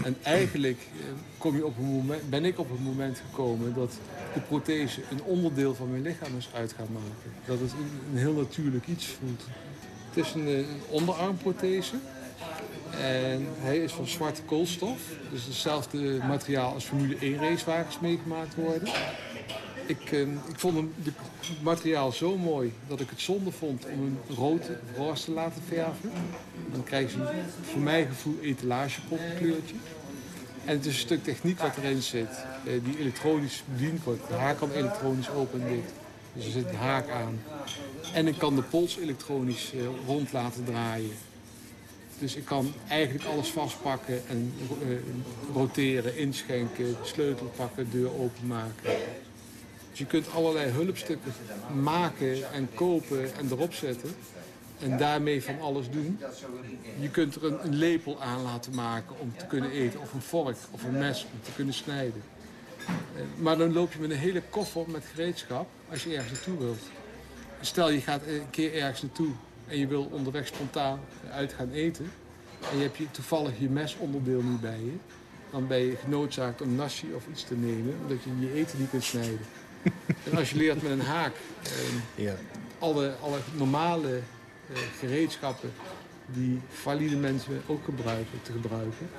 En eigenlijk eh, kom je op een moment, ben ik op het moment gekomen dat de prothese een onderdeel van mijn lichaam is uit gaan maken. Dat het een, heel natuurlijk iets voelt. Het is een, een onderarmprothese. En hij is van zwarte koolstof. Dus hetzelfde materiaal als Formule 1 racewagens meegemaakt worden. Ik, uh, ik vond het materiaal zo mooi dat ik het zonde vond om een rood roze te laten verven. Dan krijg je voor mijn gevoel etalagepoppenkleurtje. En het is een stuk techniek wat erin zit, uh, die elektronisch bediend wordt. De haak kan elektronisch open en. Dus er zit een haak aan. En ik kan de pols elektronisch uh, rond laten draaien. Dus ik kan eigenlijk alles vastpakken en uh, roteren, inschenken, sleutel pakken, deur openmaken. Dus je kunt allerlei hulpstukken maken en kopen en erop zetten. En daarmee van alles doen. Je kunt er een, een, lepel aan laten maken om te kunnen eten. Of een vork of een mes om te kunnen snijden. Eh, maar dan loop je met een hele koffer met gereedschap als je ergens naartoe wilt. Stel je gaat een keer ergens naartoe en je wil onderweg spontaan uit gaan eten. En je hebt je toevallig je mesonderdeel niet bij je. Dan ben je genoodzaakt om nasi of iets te nemen, omdat je je eten niet kunt snijden. En als je leert met een haak eh, ja. alle, alle normale eh, gereedschappen die valide mensen ook gebruiken, te gebruiken,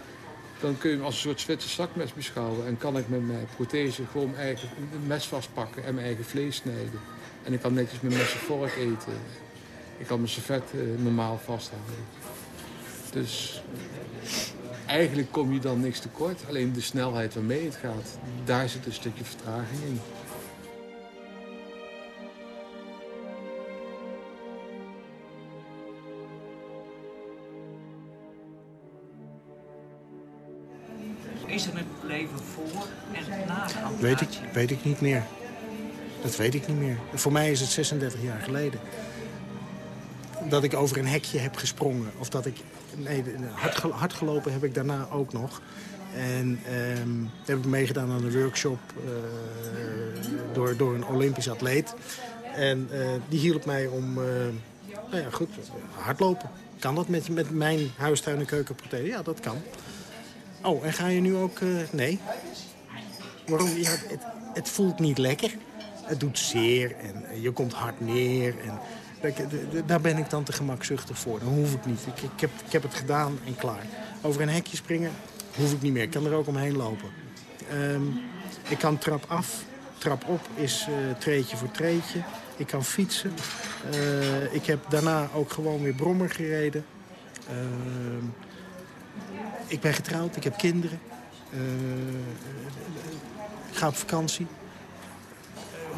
dan kun je hem als een soort Zwitser zakmes beschouwen. En kan ik met mijn prothese gewoon mijn eigen mes vastpakken en mijn eigen vlees snijden. En ik kan netjes met mes en vork eten. Ik kan mijn servet eh, normaal vasthouden. Dus eigenlijk kom je dan niks tekort. Alleen de snelheid waarmee het gaat, daar zit een stukje vertraging in. is er het leven voor en na de Weet ik, weet ik niet meer. Dat weet ik niet meer. Voor mij is het 36 jaar geleden. Dat ik over een hekje heb gesprongen. Of dat ik... Nee, hard, hard gelopen heb ik daarna ook nog. En ehm, heb ik meegedaan aan een workshop uh, door, door een Olympisch atleet. En uh, die hielp mij om, uh, nou ja, goed, hardlopen. Kan dat met, met mijn huistuin- en keukenprothese? Ja, dat kan. Oh, en ga je nu ook... nee. Waarom? Het, het voelt niet lekker. Het doet zeer en je komt hard neer. En daar ben ik dan te gemakzuchtig voor. Dat hoef ik niet. Ik, ik, heb, ik heb het gedaan en klaar. Over een hekje springen hoef ik niet meer. Ik kan er ook omheen lopen. Um, ik kan trap af. Trap op is uh, treetje voor treetje. Ik kan fietsen. Uh, ik heb daarna ook gewoon weer brommer gereden. Uh, ik ben getrouwd, ik heb kinderen. Uh, ik ga op vakantie.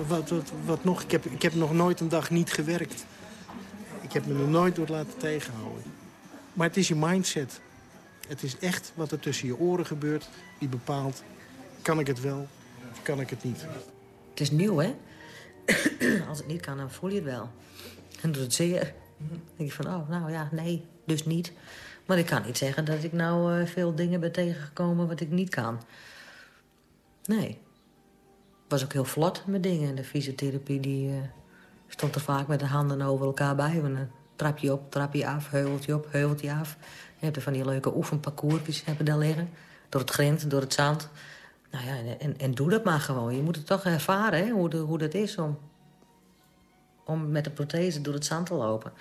Wat, wat, nog? Ik heb, ik heb nog nooit een dag niet gewerkt. Ik heb me er nooit door laten tegenhouden. Maar het is je mindset. Het is echt wat er tussen je oren gebeurt die bepaalt... kan ik het wel of kan ik het niet. Het is nieuw, hè? Als het niet kan, dan voel je het wel. En doet het zeer. Dan denk je van, oh, nou ja, nee, dus niet. Maar ik kan niet zeggen dat ik nou uh, veel dingen ben tegengekomen wat ik niet kan. Nee. Was ook heel vlot met dingen. De fysiotherapie die, uh, stond er vaak met de handen over elkaar bij. Een trapje op, trapje af, heuveltje op, heuveltje af. Je hebt er van die leuke oefenparcoursjes hebben daar liggen. Door het grind, door het zand. Nou ja, en, en doe dat maar gewoon. Je moet het toch ervaren, hè, hoe, hoe dat is om, om met de prothese door het zand te lopen.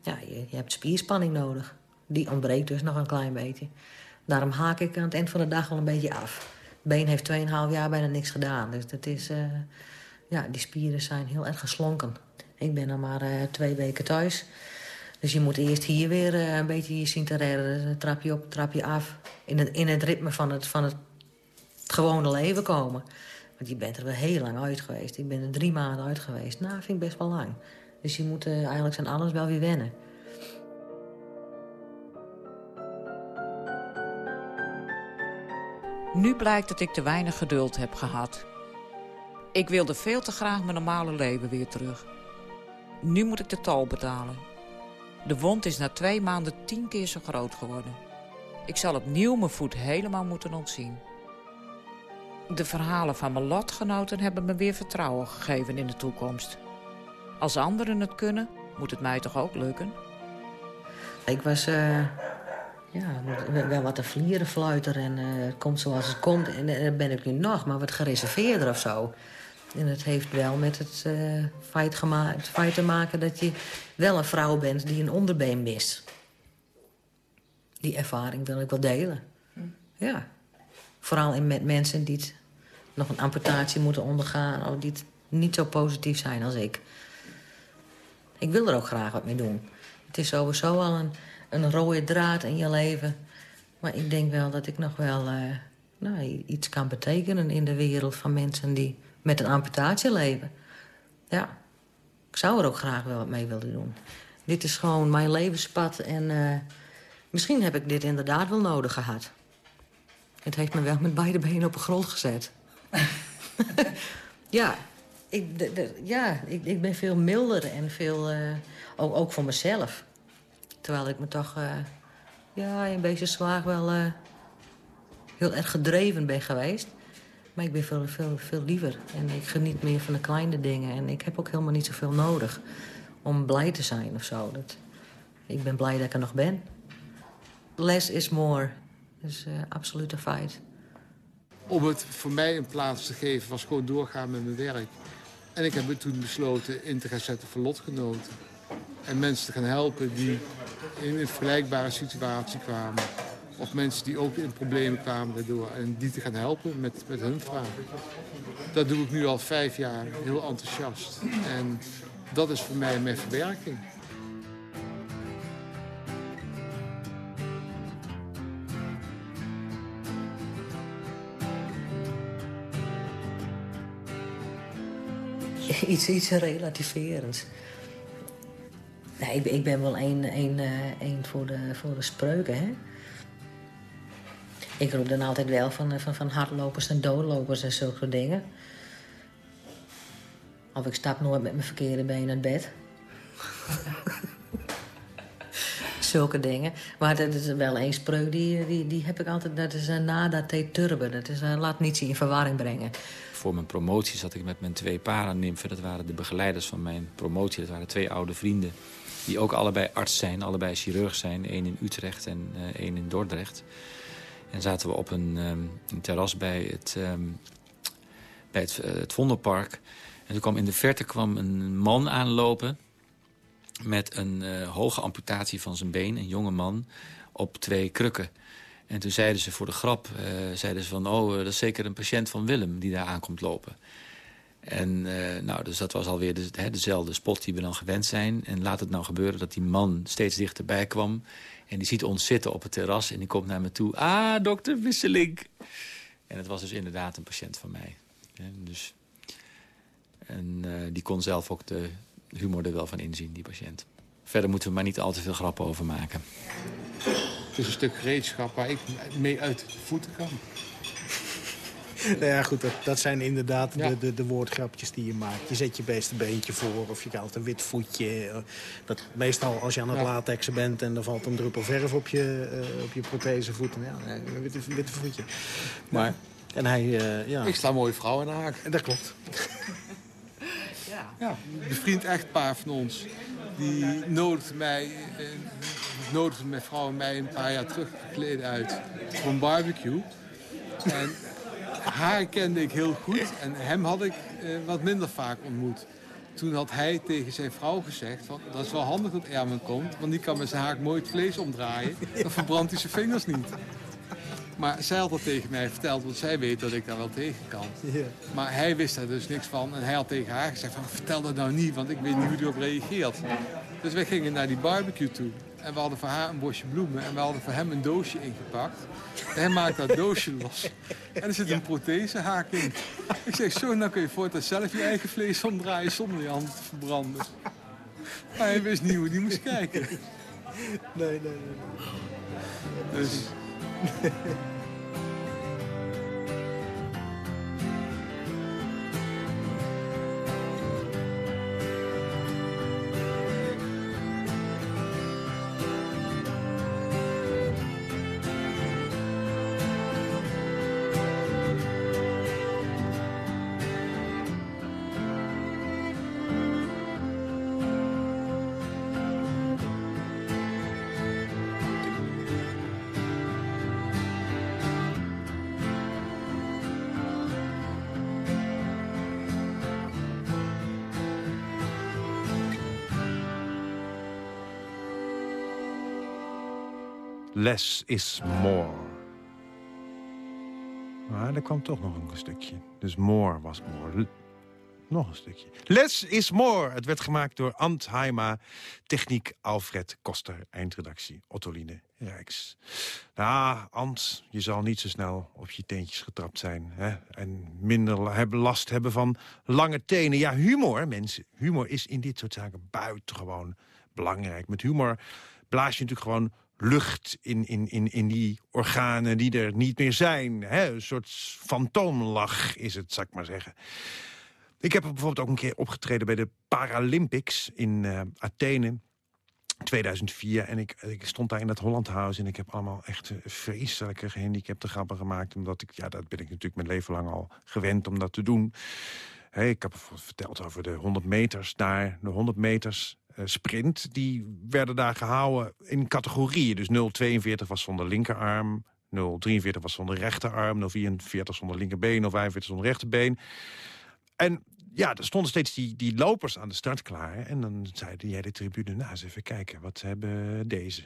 Ja, je, je hebt spierspanning nodig. Die ontbreekt dus nog een klein beetje. Daarom haak ik aan het eind van de dag wel een beetje af. Been heeft 2,5 jaar bijna niks gedaan. Dus dat is, uh, ja, die spieren zijn heel erg geslonken. Ik ben dan maar uh, twee weken thuis. Dus je moet eerst hier weer uh, een beetje zien te redden. Trapje op, trapje af. In het, in het ritme van het, van het gewone leven komen. Want je bent er wel heel lang uit geweest. Ik ben er drie maanden uit geweest. Nou, vind ik best wel lang. Dus je moet eigenlijk zijn alles wel weer wennen. Nu blijkt dat ik te weinig geduld heb gehad. Ik wilde veel te graag mijn normale leven weer terug. Nu moet ik de tol betalen. De wond is na twee maanden tien keer zo groot geworden. Ik zal opnieuw mijn voet helemaal moeten ontzien. De verhalen van mijn lotgenoten hebben me weer vertrouwen gegeven in de toekomst. Als anderen het kunnen, moet het mij toch ook lukken? Ik was uh, ja, wel wat een vlierenfluiter en uh, het komt zoals het komt. En uh, dat ben ik nu nog, maar wat gereserveerder of zo. En het heeft wel met het, uh, feit, het feit te maken dat je wel een vrouw bent die een onderbeen mist. Die ervaring wil ik wel delen. Hm. Ja. Vooral met mensen die het nog een amputatie moeten ondergaan... of die het niet zo positief zijn als ik. Ik wil er ook graag wat mee doen. Het is sowieso al een, een rode draad in je leven. Maar ik denk wel dat ik nog wel uh, nou, iets kan betekenen in de wereld van mensen die met een amputatie leven. Ja, ik zou er ook graag wel wat mee willen doen. Dit is gewoon mijn levenspad en uh, misschien heb ik dit inderdaad wel nodig gehad. Het heeft me wel met beide benen op de grond gezet. ja, ik, ja ik, ik, ben veel milder en veel... Uh, ook, ook voor mezelf. Terwijl ik me toch uh, ja, een beetje zwaar wel heel erg gedreven ben geweest. Maar ik ben veel, veel, veel liever. En ik geniet meer van de kleine dingen. En ik heb ook helemaal niet zoveel nodig om blij te zijn of zo. Dat, ik ben blij dat ik er nog ben. Less is more. Dat is uh, absoluut een feit. Om het voor mij een plaats te geven was gewoon doorgaan met mijn werk. En ik heb toen besloten in te gaan zetten voor lotgenoten. En mensen te gaan helpen die in een vergelijkbare situatie kwamen. Of mensen die ook in problemen kwamen daardoor. En die te gaan helpen met, met hun vragen. Dat doe ik nu al vijf jaar heel enthousiast. En dat is voor mij mijn verwerking. Iets, iets relativerends. Ik, ik ben wel één, één, één voor, de, voor de spreuken, hè. Ik roep dan altijd wel van, van, van hardlopers en doodlopers en zulke dingen. Of ik stap nooit met mijn verkeerde been uit bed. Zulke dingen. Maar dat is wel een spreuk, die, die, die heb ik altijd... Dat is een nada te turbe. Dat is een laat niets in verwarring brengen. Voor mijn promotie zat ik met mijn twee paranimfen. Dat waren de begeleiders van mijn promotie. Dat waren twee oude vrienden. Die ook allebei arts zijn, allebei chirurg zijn. één in Utrecht en uh, één in Dordrecht. En zaten we op een, een terras bij het, um, bij het, uh, het Vondelpark. En toen kwam in de verte kwam een man aanlopen met een uh, hoge amputatie van zijn been, een jonge man, op twee krukken. En toen zeiden ze voor de grap, zeiden ze van... oh, dat is zeker een patiënt van Willem die daar aankomt lopen. En uh, nou, dus dat was alweer de, dezelfde spot die we dan gewend zijn. En laat het nou gebeuren dat die man steeds dichterbij kwam... en die ziet ons zitten op het terras en die komt naar me toe... ah, dokter Wisselink. En het was dus inderdaad een patiënt van mij. En, dus, en die kon zelf ook de humor er wel van inzien, die patiënt. Verder moeten we maar niet al te veel grappen over maken. Het is een stuk gereedschap waar ik mee uit de voeten kan. Nou ja, goed, dat, dat zijn inderdaad ja. de, de, de, woordgrapjes die je maakt. Je zet je beste beentje voor of je haalt een wit voetje. Dat, meestal als je aan het ja. latexen bent en er valt een druppel verf op je, uh, op je prothesevoet. Ja, een witte, witte voetje. Maar, en hij, uh, ja. Ik sla mooie vrouw in de haak. Dat klopt. ja. ja, de vriend echtpaar van ons, die nodigde mij, eh, nodigde mijn vrouw en mij een paar jaar terug gekleed uit voor een barbecue. En haar kende ik heel goed en hem had ik eh, wat minder vaak ontmoet. Toen had hij tegen zijn vrouw gezegd, van, dat is wel handig dat Ermen komt, want die kan met zijn haak mooi het vlees omdraaien. Dan verbrandt hij zijn vingers niet. Maar zij had dat tegen mij verteld, want zij weet dat ik daar wel tegen kan. Yeah. Maar hij wist daar dus niks van. En hij had tegen haar gezegd van, vertel dat nou niet, want ik weet niet hoe hij erop reageert. Dus wij gingen naar die barbecue toe. En we hadden voor haar een bosje bloemen. En we hadden voor hem een doosje ingepakt. En hij maakt dat doosje los. En er zit ja. een prothesehaak in. Ik zeg, zo, nou kun je voortaan zelf je eigen vlees omdraaien zonder je handen te verbranden. Maar hij wist niet hoe hij moest kijken. Nee, nee, nee. Dus... Less is more. Maar er kwam toch nog een stukje. Dus more was more. Nog een stukje. Less is more. Het werd gemaakt door Ant Haima. Techniek Alfred Koster. Eindredactie Ottoline Rijks. Nou, Ant, je zal niet zo snel op je teentjes getrapt zijn. Hè? En minder hebben last hebben van lange tenen. Ja, humor, mensen. Humor is in dit soort zaken buitengewoon belangrijk. Met humor blaas je natuurlijk gewoon lucht in, in, in, in die organen die er niet meer zijn. Hè? Een soort fantoomlach is het, zal ik maar zeggen. Ik heb bijvoorbeeld ook een keer opgetreden bij de Paralympics in uh, Athene. 2004 en ik, ik stond daar in dat Holland House en ik heb allemaal echt vreselijke gehandicapte grappen gemaakt. Omdat ik, ja, dat ben ik natuurlijk mijn leven lang al gewend om dat te doen. Ik heb verteld over de 100 meters daar. De 100 meters sprint, die werden daar gehouden in categorieën. Dus 0,42 was zonder linkerarm, 0,43 was zonder rechterarm, 0,44 zonder linkerbeen, 0,45 zonder rechterbeen. En ja, er stonden steeds die, die lopers aan de start klaar. En dan zeiden jij de tribune, nou eens even kijken, wat hebben deze?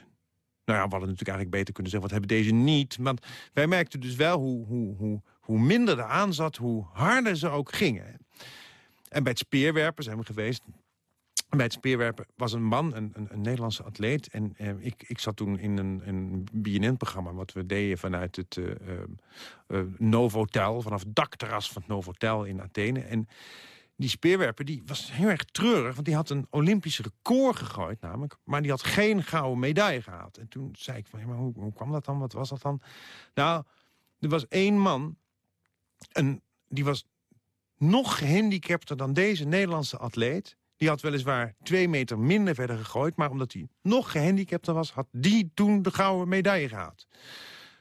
Nou ja, we hadden natuurlijk eigenlijk beter kunnen zeggen, wat hebben deze niet? Want wij merkten dus wel hoe, hoe, hoe, hoe minder er aan zat, hoe harder ze ook gingen. En bij het speerwerpen zijn we geweest. Bij het speerwerpen was een man, een, een, een Nederlandse atleet. En eh, ik, ik zat toen in een, een BNN-programma... wat we deden vanuit het uh, uh, Novotel... vanaf het dakterras van het Novotel in Athene. En die speerwerper die was heel erg treurig... want die had een Olympisch record gegooid namelijk... maar die had geen gouden medaille gehaald. En toen zei ik van, ja, maar hoe, hoe kwam dat dan? Wat was dat dan? Nou, er was één man... En die was nog gehandicapter dan deze Nederlandse atleet... die had weliswaar twee meter minder verder gegooid... maar omdat hij nog gehandicapter was... had die toen de gouden medaille gehaald.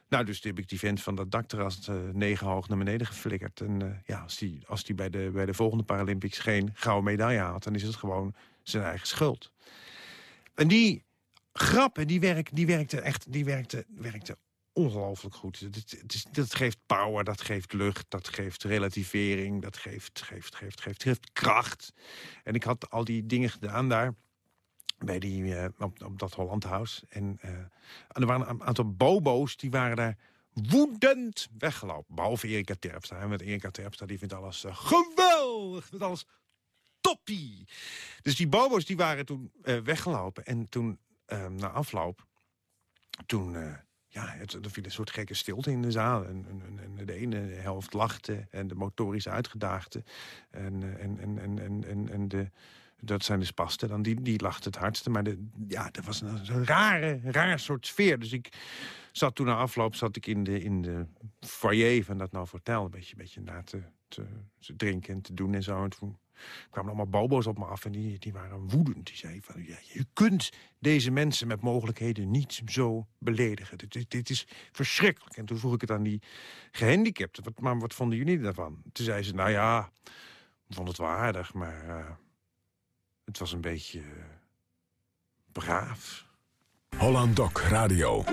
Nou, dus heb ik die vent van dat dakterras uh, negen hoog naar beneden geflikkerd. En uh, ja, als die, als die bij, de, bij de volgende Paralympics geen gouden medaille haalt... dan is het gewoon zijn eigen schuld. En die grappen, die, werk, die werkte echt die werkte, werkte ongelooflijk goed. Het, het, dat geeft power, dat geeft lucht, dat geeft relativering... dat geeft, geeft, geeft, geeft, geeft kracht. En ik had al die dingen gedaan daar bij die, uh, op, op, dat Holland House. En, en er waren een aantal bobo's, die waren daar woedend weggelopen. Behalve Erika Terpstra. Met Erika Terpstra, die vindt alles uh, geweldig. Met alles toppie. Dus die bobo's die waren toen weggelopen. En toen, na afloop, toen ja, het, er viel een soort gekke stilte in de zaal. En, en, en de ene helft lachte en de motorisch uitgedaagde. En, en, en, en, en, en de, dat zijn de spasten, dan die, die lacht het hardste. Maar de, ja, dat was een, rare, raar soort sfeer. Dus ik zat toen na afloop zat ik in de, in de foyer van dat Novotel... een beetje, beetje na te, te, te, drinken en te doen en zo. En toen kwamen allemaal bobo's op me af en die, die waren woedend. Die zeiden van, ja, je kunt deze mensen met mogelijkheden niet zo beledigen. Dit, dit, dit, is verschrikkelijk. En toen vroeg ik het aan die gehandicapten. Wat, maar wat vonden jullie daarvan? Toen zei ze, nou ja, ik vond het wel aardig, maar... Uh, het was een beetje... Uh, braaf. Holland Doc Radio.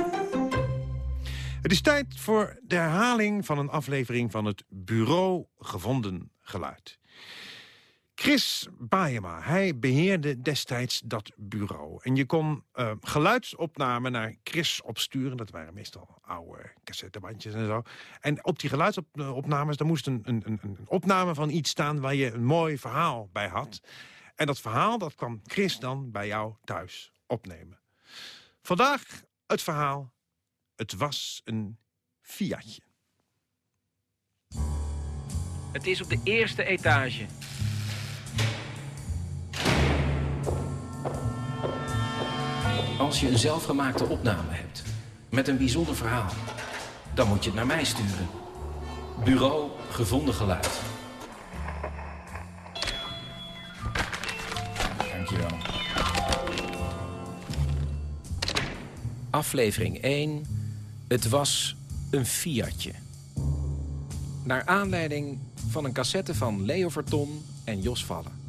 Het is tijd voor de herhaling van een aflevering van het Bureau Gevonden Geluid. Chris Baema, hij beheerde destijds dat bureau. En je kon uh, geluidsopnamen naar Chris opsturen. Dat waren meestal oude cassettebandjes en zo. En op die geluidsopnames daar moest een, een, een, opname van iets staan... waar je een mooi verhaal bij had. En dat verhaal dat kwam Chris dan bij jou thuis opnemen. Vandaag het verhaal... Het was een Fiatje. Het is op de eerste etage... Als je een zelfgemaakte opname hebt met een bijzonder verhaal, dan moet je het naar mij sturen. Bureau Gevonden Geluid. Dankjewel. Aflevering 1. Het was een Fiatje. Naar aanleiding van een cassette van Leo Verton en Jos Vallen.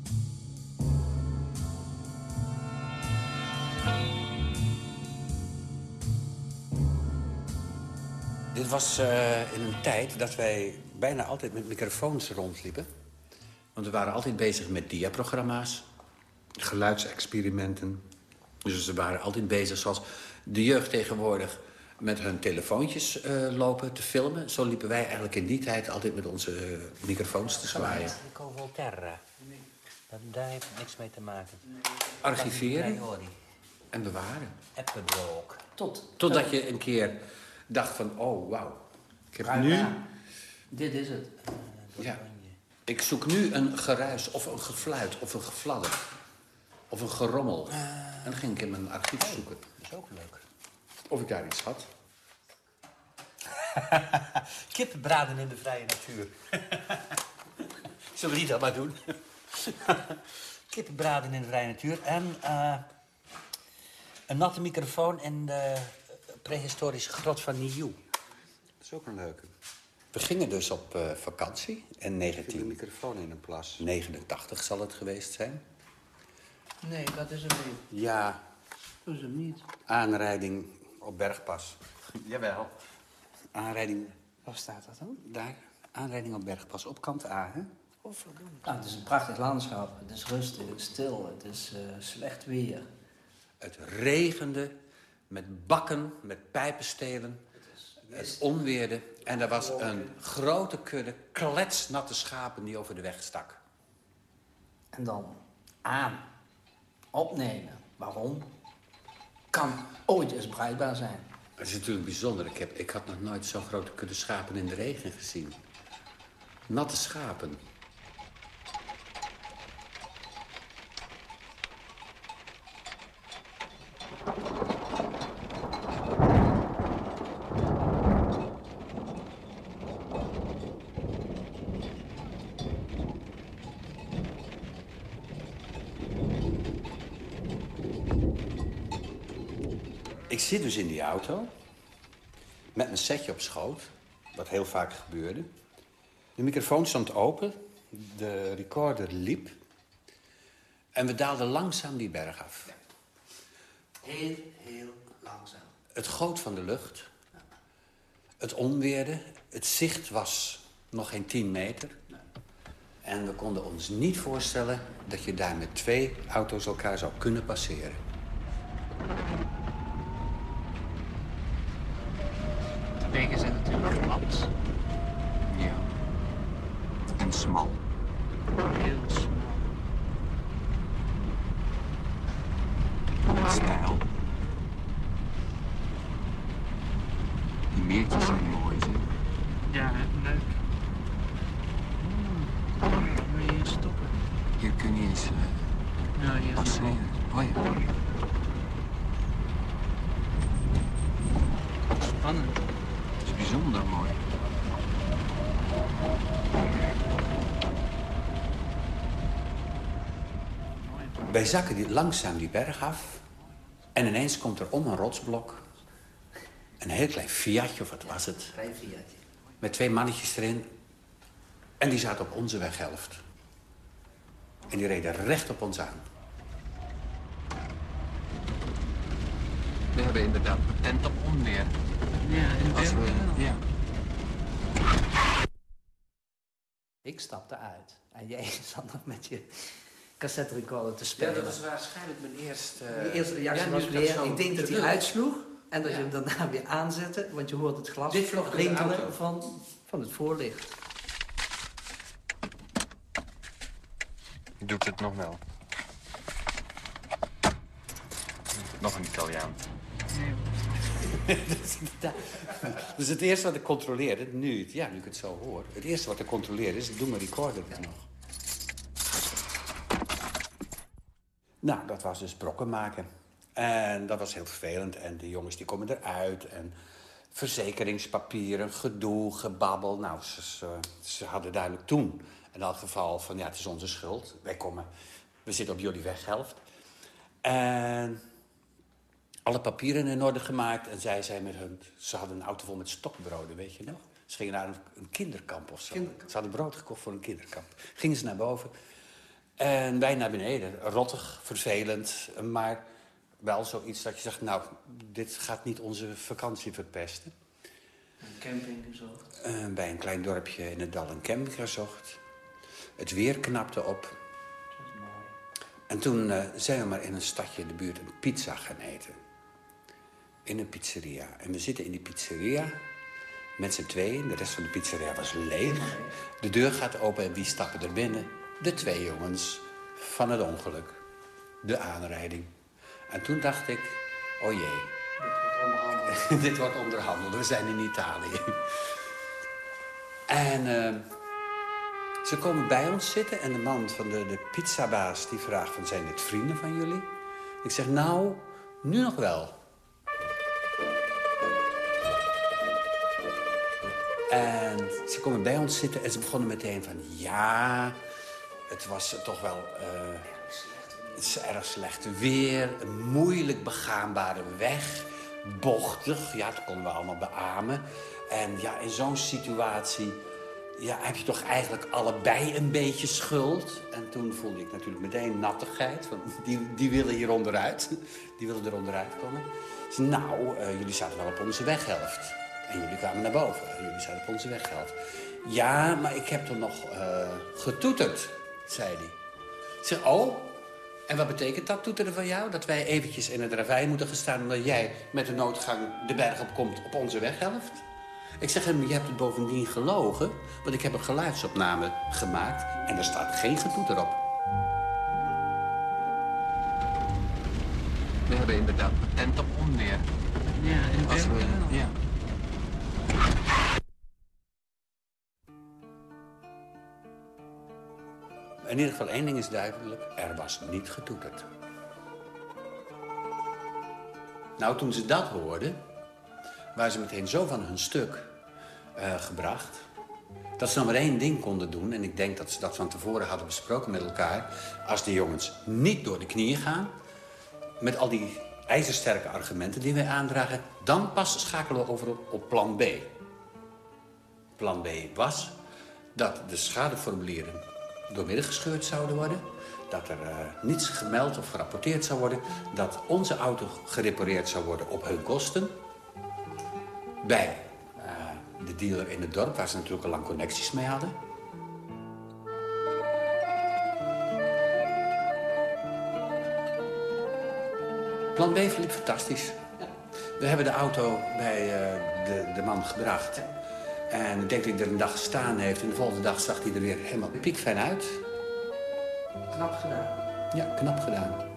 Was uh, in een tijd dat wij bijna altijd met microfoons rondliepen. Want we waren altijd bezig met diaprogramma's, geluidsexperimenten. Dus we waren altijd bezig, zoals de jeugd tegenwoordig... met hun telefoontjes uh, lopen te filmen. Zo liepen wij eigenlijk in die tijd altijd met onze uh, microfoons te zwaaien. Nico Volterra. Daar heeft niks mee te maken. Archiveren en bewaren. Eppenbrook. Tot, Totdat je een keer dacht van, oh, wauw. Ik heb nu... Dit is het. Uh, ja. Ik zoek nu een geruis of een gefluit of een gefladder. Of een gerommel. Uh, en dan ging ik in mijn archief zoeken. Dat is ook leuk. Of ik daar iets had. Kippenbraden in de vrije natuur. Zullen we die dan maar doen? Kippenbraden in de vrije natuur. En uh, een natte microfoon in de prehistorische grot van Niu. Dat is ook een leuke. We gingen dus op uh, vakantie in 19... de microfoon in een plas. 89 zal het geweest zijn. Nee, dat is hem niet. Ja. Dat is hem niet. Aanrijding op Bergpas. Jawel. Aanrijding... Waar staat dat dan? Daar. Aanrijding op Bergpas, op kant A, hè? Oh, verdomme. Nou, het is een prachtig landschap. Het is rustig, het is stil, het is uh, slecht weer. Het regende met bakken, met pijpenstelen. Het onweerde. En er was een grote kudde kletsnatte schapen die over de weg stak. En dan aan, opnemen. Waarom? Kan ooit eens bruikbaar zijn. Het is natuurlijk bijzonder. Ik, heb, ik had nog nooit zo'n grote kudde schapen in de regen gezien. Natte schapen. Ik zit dus in die auto. Met mijn setje op schoot. Wat heel vaak gebeurde. De microfoon stond open. De recorder liep. En we daalden langzaam die berg af. Heel, heel langzaam. Het goot van de lucht. Het onweerde. Het zicht was nog geen 10 meter. En we konden ons niet voorstellen dat je daar met twee auto's elkaar zou kunnen passeren. Wegen zijn natuurlijk glad. Ja. En smal. Heel smal. Stijl. Die meertjes zijn mooi, zeg. Ja, leuk. Hmm, Wil je hier stoppen? Hier kun je eens uh, Ja, hier is. Oh ja. Spannend. Bijzonder mooi. Wij zakken die, langzaam die berg af. En ineens komt er om een rotsblok... een heel klein Fiatje, of wat was het? Klein Fiatje. Met twee mannetjes erin. En die zaten op onze weghelft. En die reden recht op ons aan. We hebben inderdaad patent op onweer. Ja, in Als we, ja. Ik stapte uit. En jij zat nog met je cassette recorder te spelen. waarschijnlijk mijn eerste... Je eerste reactie was weer, ik denk dat hij uitsloeg. En dat je hem daarna weer aanzette, want je hoort het glas Dit rinkelen van, van het voorlicht. Doet het nog wel. Nog een Italiaan. Dus het eerste wat ik controleerde, nu, ja, nu ik het zo hoor... het eerste wat ik controleerde is, ik doe mijn recorder er nog. Nou, dat was dus brokken maken. En dat was heel vervelend. En de jongens die komen eruit. En verzekeringspapieren, gedoe, gebabbel. Nou, ze, ze, ze hadden duidelijk toen in elk geval van... ja, het is onze schuld. Wij komen, we zitten op jullie weghelft. En alle papieren in orde gemaakt. En zij zei met hun... Ze hadden een auto vol met stokbroden, weet je nog? Ze gingen naar een, een kinderkamp of zo. Ze hadden brood gekocht voor een kinderkamp. Gingen ze naar boven. En wij naar beneden. Rottig, vervelend. Maar wel zoiets dat je zegt... nou, dit gaat niet onze vakantie verpesten. Een camping gezocht. Eh, bij een klein dorpje in het dal een camping gezocht. Het weer knapte op. En toen eh, zijn we maar in een stadje in de buurt een pizza gaan eten. In een pizzeria. En we zitten in die pizzeria met z'n tweeën. De rest van de pizzeria was leeg. De deur gaat open en wie stappen er binnen? De twee jongens van het ongeluk. De aanrijding. En toen dacht ik, oh jee. Dit wordt onderhandeld. We zijn in Italië. En eh, ze komen bij ons zitten en de man van de, de pizzabaas die vraagt van zijn dit vrienden van jullie? Ik zeg nou, nu nog wel. En ze komen bij ons zitten en ze begonnen meteen van ja, het was toch wel eh, het is erg slecht weer, een moeilijk begaanbare weg, bochtig, ja, dat konden we allemaal beamen. En ja, in zo'n situatie ja, heb je toch eigenlijk allebei een beetje schuld. En toen voelde ik natuurlijk meteen nattigheid, want die, die willen hier onderuit. Die willen er onderuit komen. Dus nou, eh, jullie zaten wel op onze weghelft. En jullie kwamen naar boven. Jullie zaten op onze weghelft. Ja, maar ik heb er nog eh, getoeterd, zei hij. Ik zeg, oh, en wat betekent dat toeteren van jou? Dat wij eventjes in het ravijn moeten gaan staan... omdat jij met de noodgang de berg op komt op onze weghelft? Ik zeg hem, je hebt het bovendien gelogen... want ik heb een geluidsopname gemaakt en er staat geen getoeter op. We hebben inderdaad patent op onweer. Ja, Als we, ja. In ieder geval één ding is duidelijk, er was niet getoeterd. Nou, toen ze dat hoorden, waren ze meteen zo van hun stuk eh, gebracht... dat ze nog maar één ding konden doen. En ik denk dat ze dat van tevoren hadden besproken met elkaar. Als die jongens niet door de knieën gaan... met al die ijzersterke argumenten die wij aandragen... dan pas schakelen we over op plan B. Plan B was dat de schadeformulieren doormidden gescheurd zouden worden... dat er uh, niets gemeld of gerapporteerd zou worden... dat onze auto gerepareerd zou worden op hun kosten... bij uh, de dealer in het dorp, waar ze natuurlijk al lang connecties mee hadden... Plan B verliep fantastisch. We hebben de auto bij uh, de, de man gebracht. En ik denk dat hij er een dag gestaan heeft. En de volgende dag zag hij er weer helemaal piekfijn uit. Knap gedaan. Ja, knap gedaan.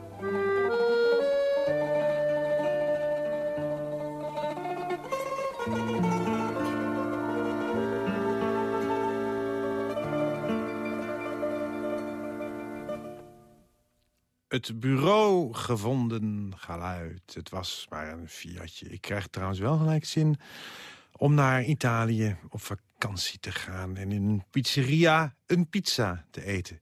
Het bureau gevonden geluid. Het was maar een Fiatje. Ik krijg trouwens wel gelijk zin om naar Italië op vakantie te gaan... en in een pizzeria een pizza te eten.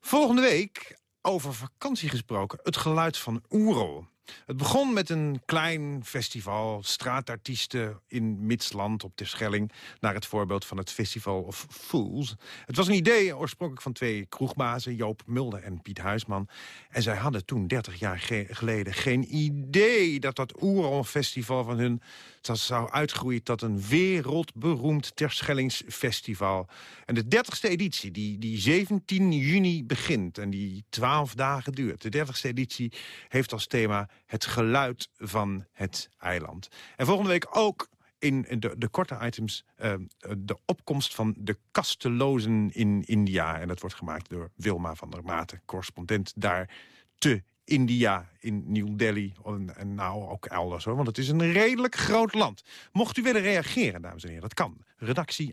Volgende week, over vakantie gesproken, het geluid van Oerol. Het begon met een klein festival, straatartiesten in Midsland op Terschelling... naar het voorbeeld van het Festival of Fools. Het was een idee oorspronkelijk van twee kroegbazen, Joop Mulder en Piet Huisman. En zij hadden toen, 30 jaar geleden, geen idee dat dat Oeron-festival van hun... zou uitgroeien tot een wereldberoemd Terschellingsfestival. En de 30ste editie, die, die 17 juni begint en die 12 dagen duurt... de 30ste editie heeft als thema het geluid van het eiland. En volgende week ook in de, de korte items uh, de opkomst van de kastelozen in India. En dat wordt gemaakt door Wilma van der Maten, correspondent daar te India, in New Delhi en, en nou ook elders. Hoor, want het is een redelijk groot land. Mocht u willen reageren, dames en heren, dat kan. Redactie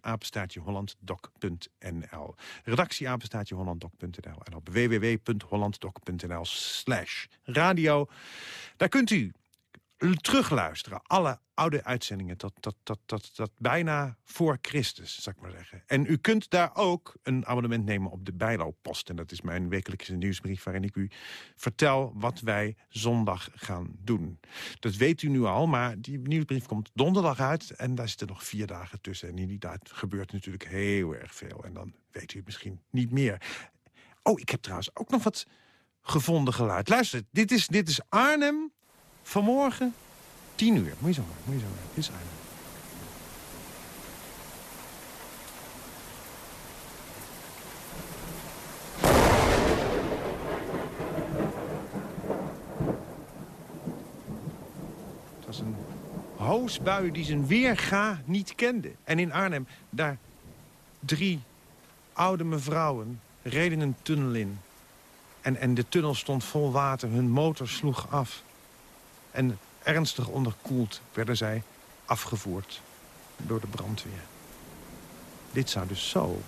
hollanddoc.nl Redactie hollanddoc.nl En op www.hollanddoc.nl slash radio. Daar kunt u terugluisteren. Alle oude uitzendingen tot, tot, tot, tot, tot bijna voor Christus, zou ik maar zeggen. En u kunt daar ook een abonnement nemen op de Bijlooppost. En dat is mijn wekelijkse nieuwsbrief waarin ik u vertel wat wij zondag gaan doen. Dat weet u nu al, maar die nieuwsbrief komt donderdag uit... en daar zitten nog vier dagen tussen. En in die tijd gebeurt natuurlijk heel erg veel. En dan weet u het misschien niet meer. Oh, ik heb trouwens ook nog wat gevonden geluid. Luister, dit is, dit is Arnhem vanmorgen 10 uur. Moet je zo maar, moet je zo maar. Dit is Arnhem. Het was een hoosbui die zijn weerga niet kende. En in Arnhem, daar drie oude mevrouwen reden een tunnel in. En, en de tunnel stond vol water, hun motor sloeg af. En ernstig onderkoeld werden zij afgevoerd door de brandweer. Dit zou dus zo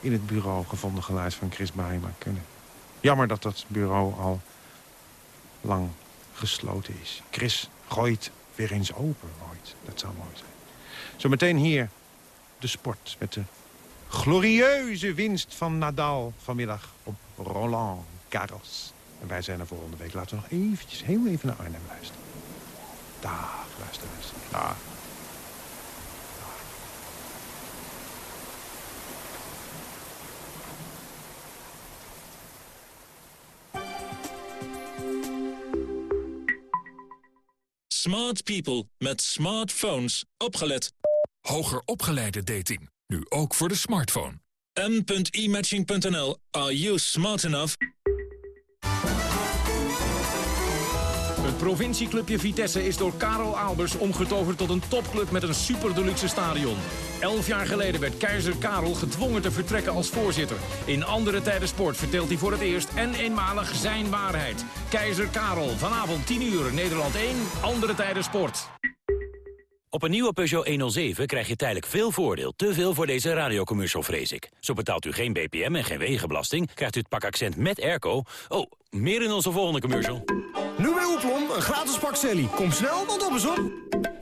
in het bureau gevonden geluid van Chris Baima kunnen. Jammer dat dat bureau al lang gesloten is. Chris gooit weer eens open ooit. Dat zou mooi zijn. Zometeen hier de sport met de glorieuze winst van Nadal vanmiddag op Roland Garros. En wij zijn er volgende week. Laten we nog eventjes, heel even naar Arnhem luisteren. Dag, luisteraars. Dag. Smart people met smartphones. Opgelet. Hoger opgeleide dating. Nu ook voor de smartphone. m.imatching.nl. Are you smart enough? Het provincieclubje Vitesse is door Karel Albers omgetoverd tot een topclub met een super deluxe stadion. Elf jaar geleden werd keizer Karel gedwongen te vertrekken als voorzitter. In andere tijden sport vertelt hij voor het eerst en eenmalig zijn waarheid. Keizer Karel, vanavond 10 uur, Nederland 1, andere tijden sport. Op een nieuwe Peugeot 107 krijg je tijdelijk veel voordeel. Te veel voor deze radiocommercial, vrees ik. Zo betaalt u geen BPM en geen wegenbelasting. Krijgt u het pak accent met airco. Oh, meer in onze volgende commercial. Nu bij Oeplon, een gratis pak Sally. Kom snel, want op is op.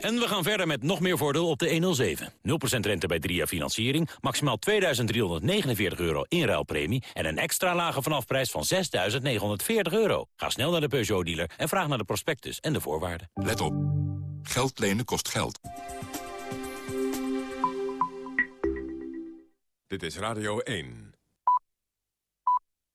En we gaan verder met nog meer voordeel op de 107. 0% rente bij 3 jaar financiering, maximaal 2.349 euro inruilpremie... en een extra lage vanafprijs van 6.940 euro. Ga snel naar de Peugeot-dealer en vraag naar de prospectus en de voorwaarden. Let op. Geld lenen kost geld. Dit is Radio 1.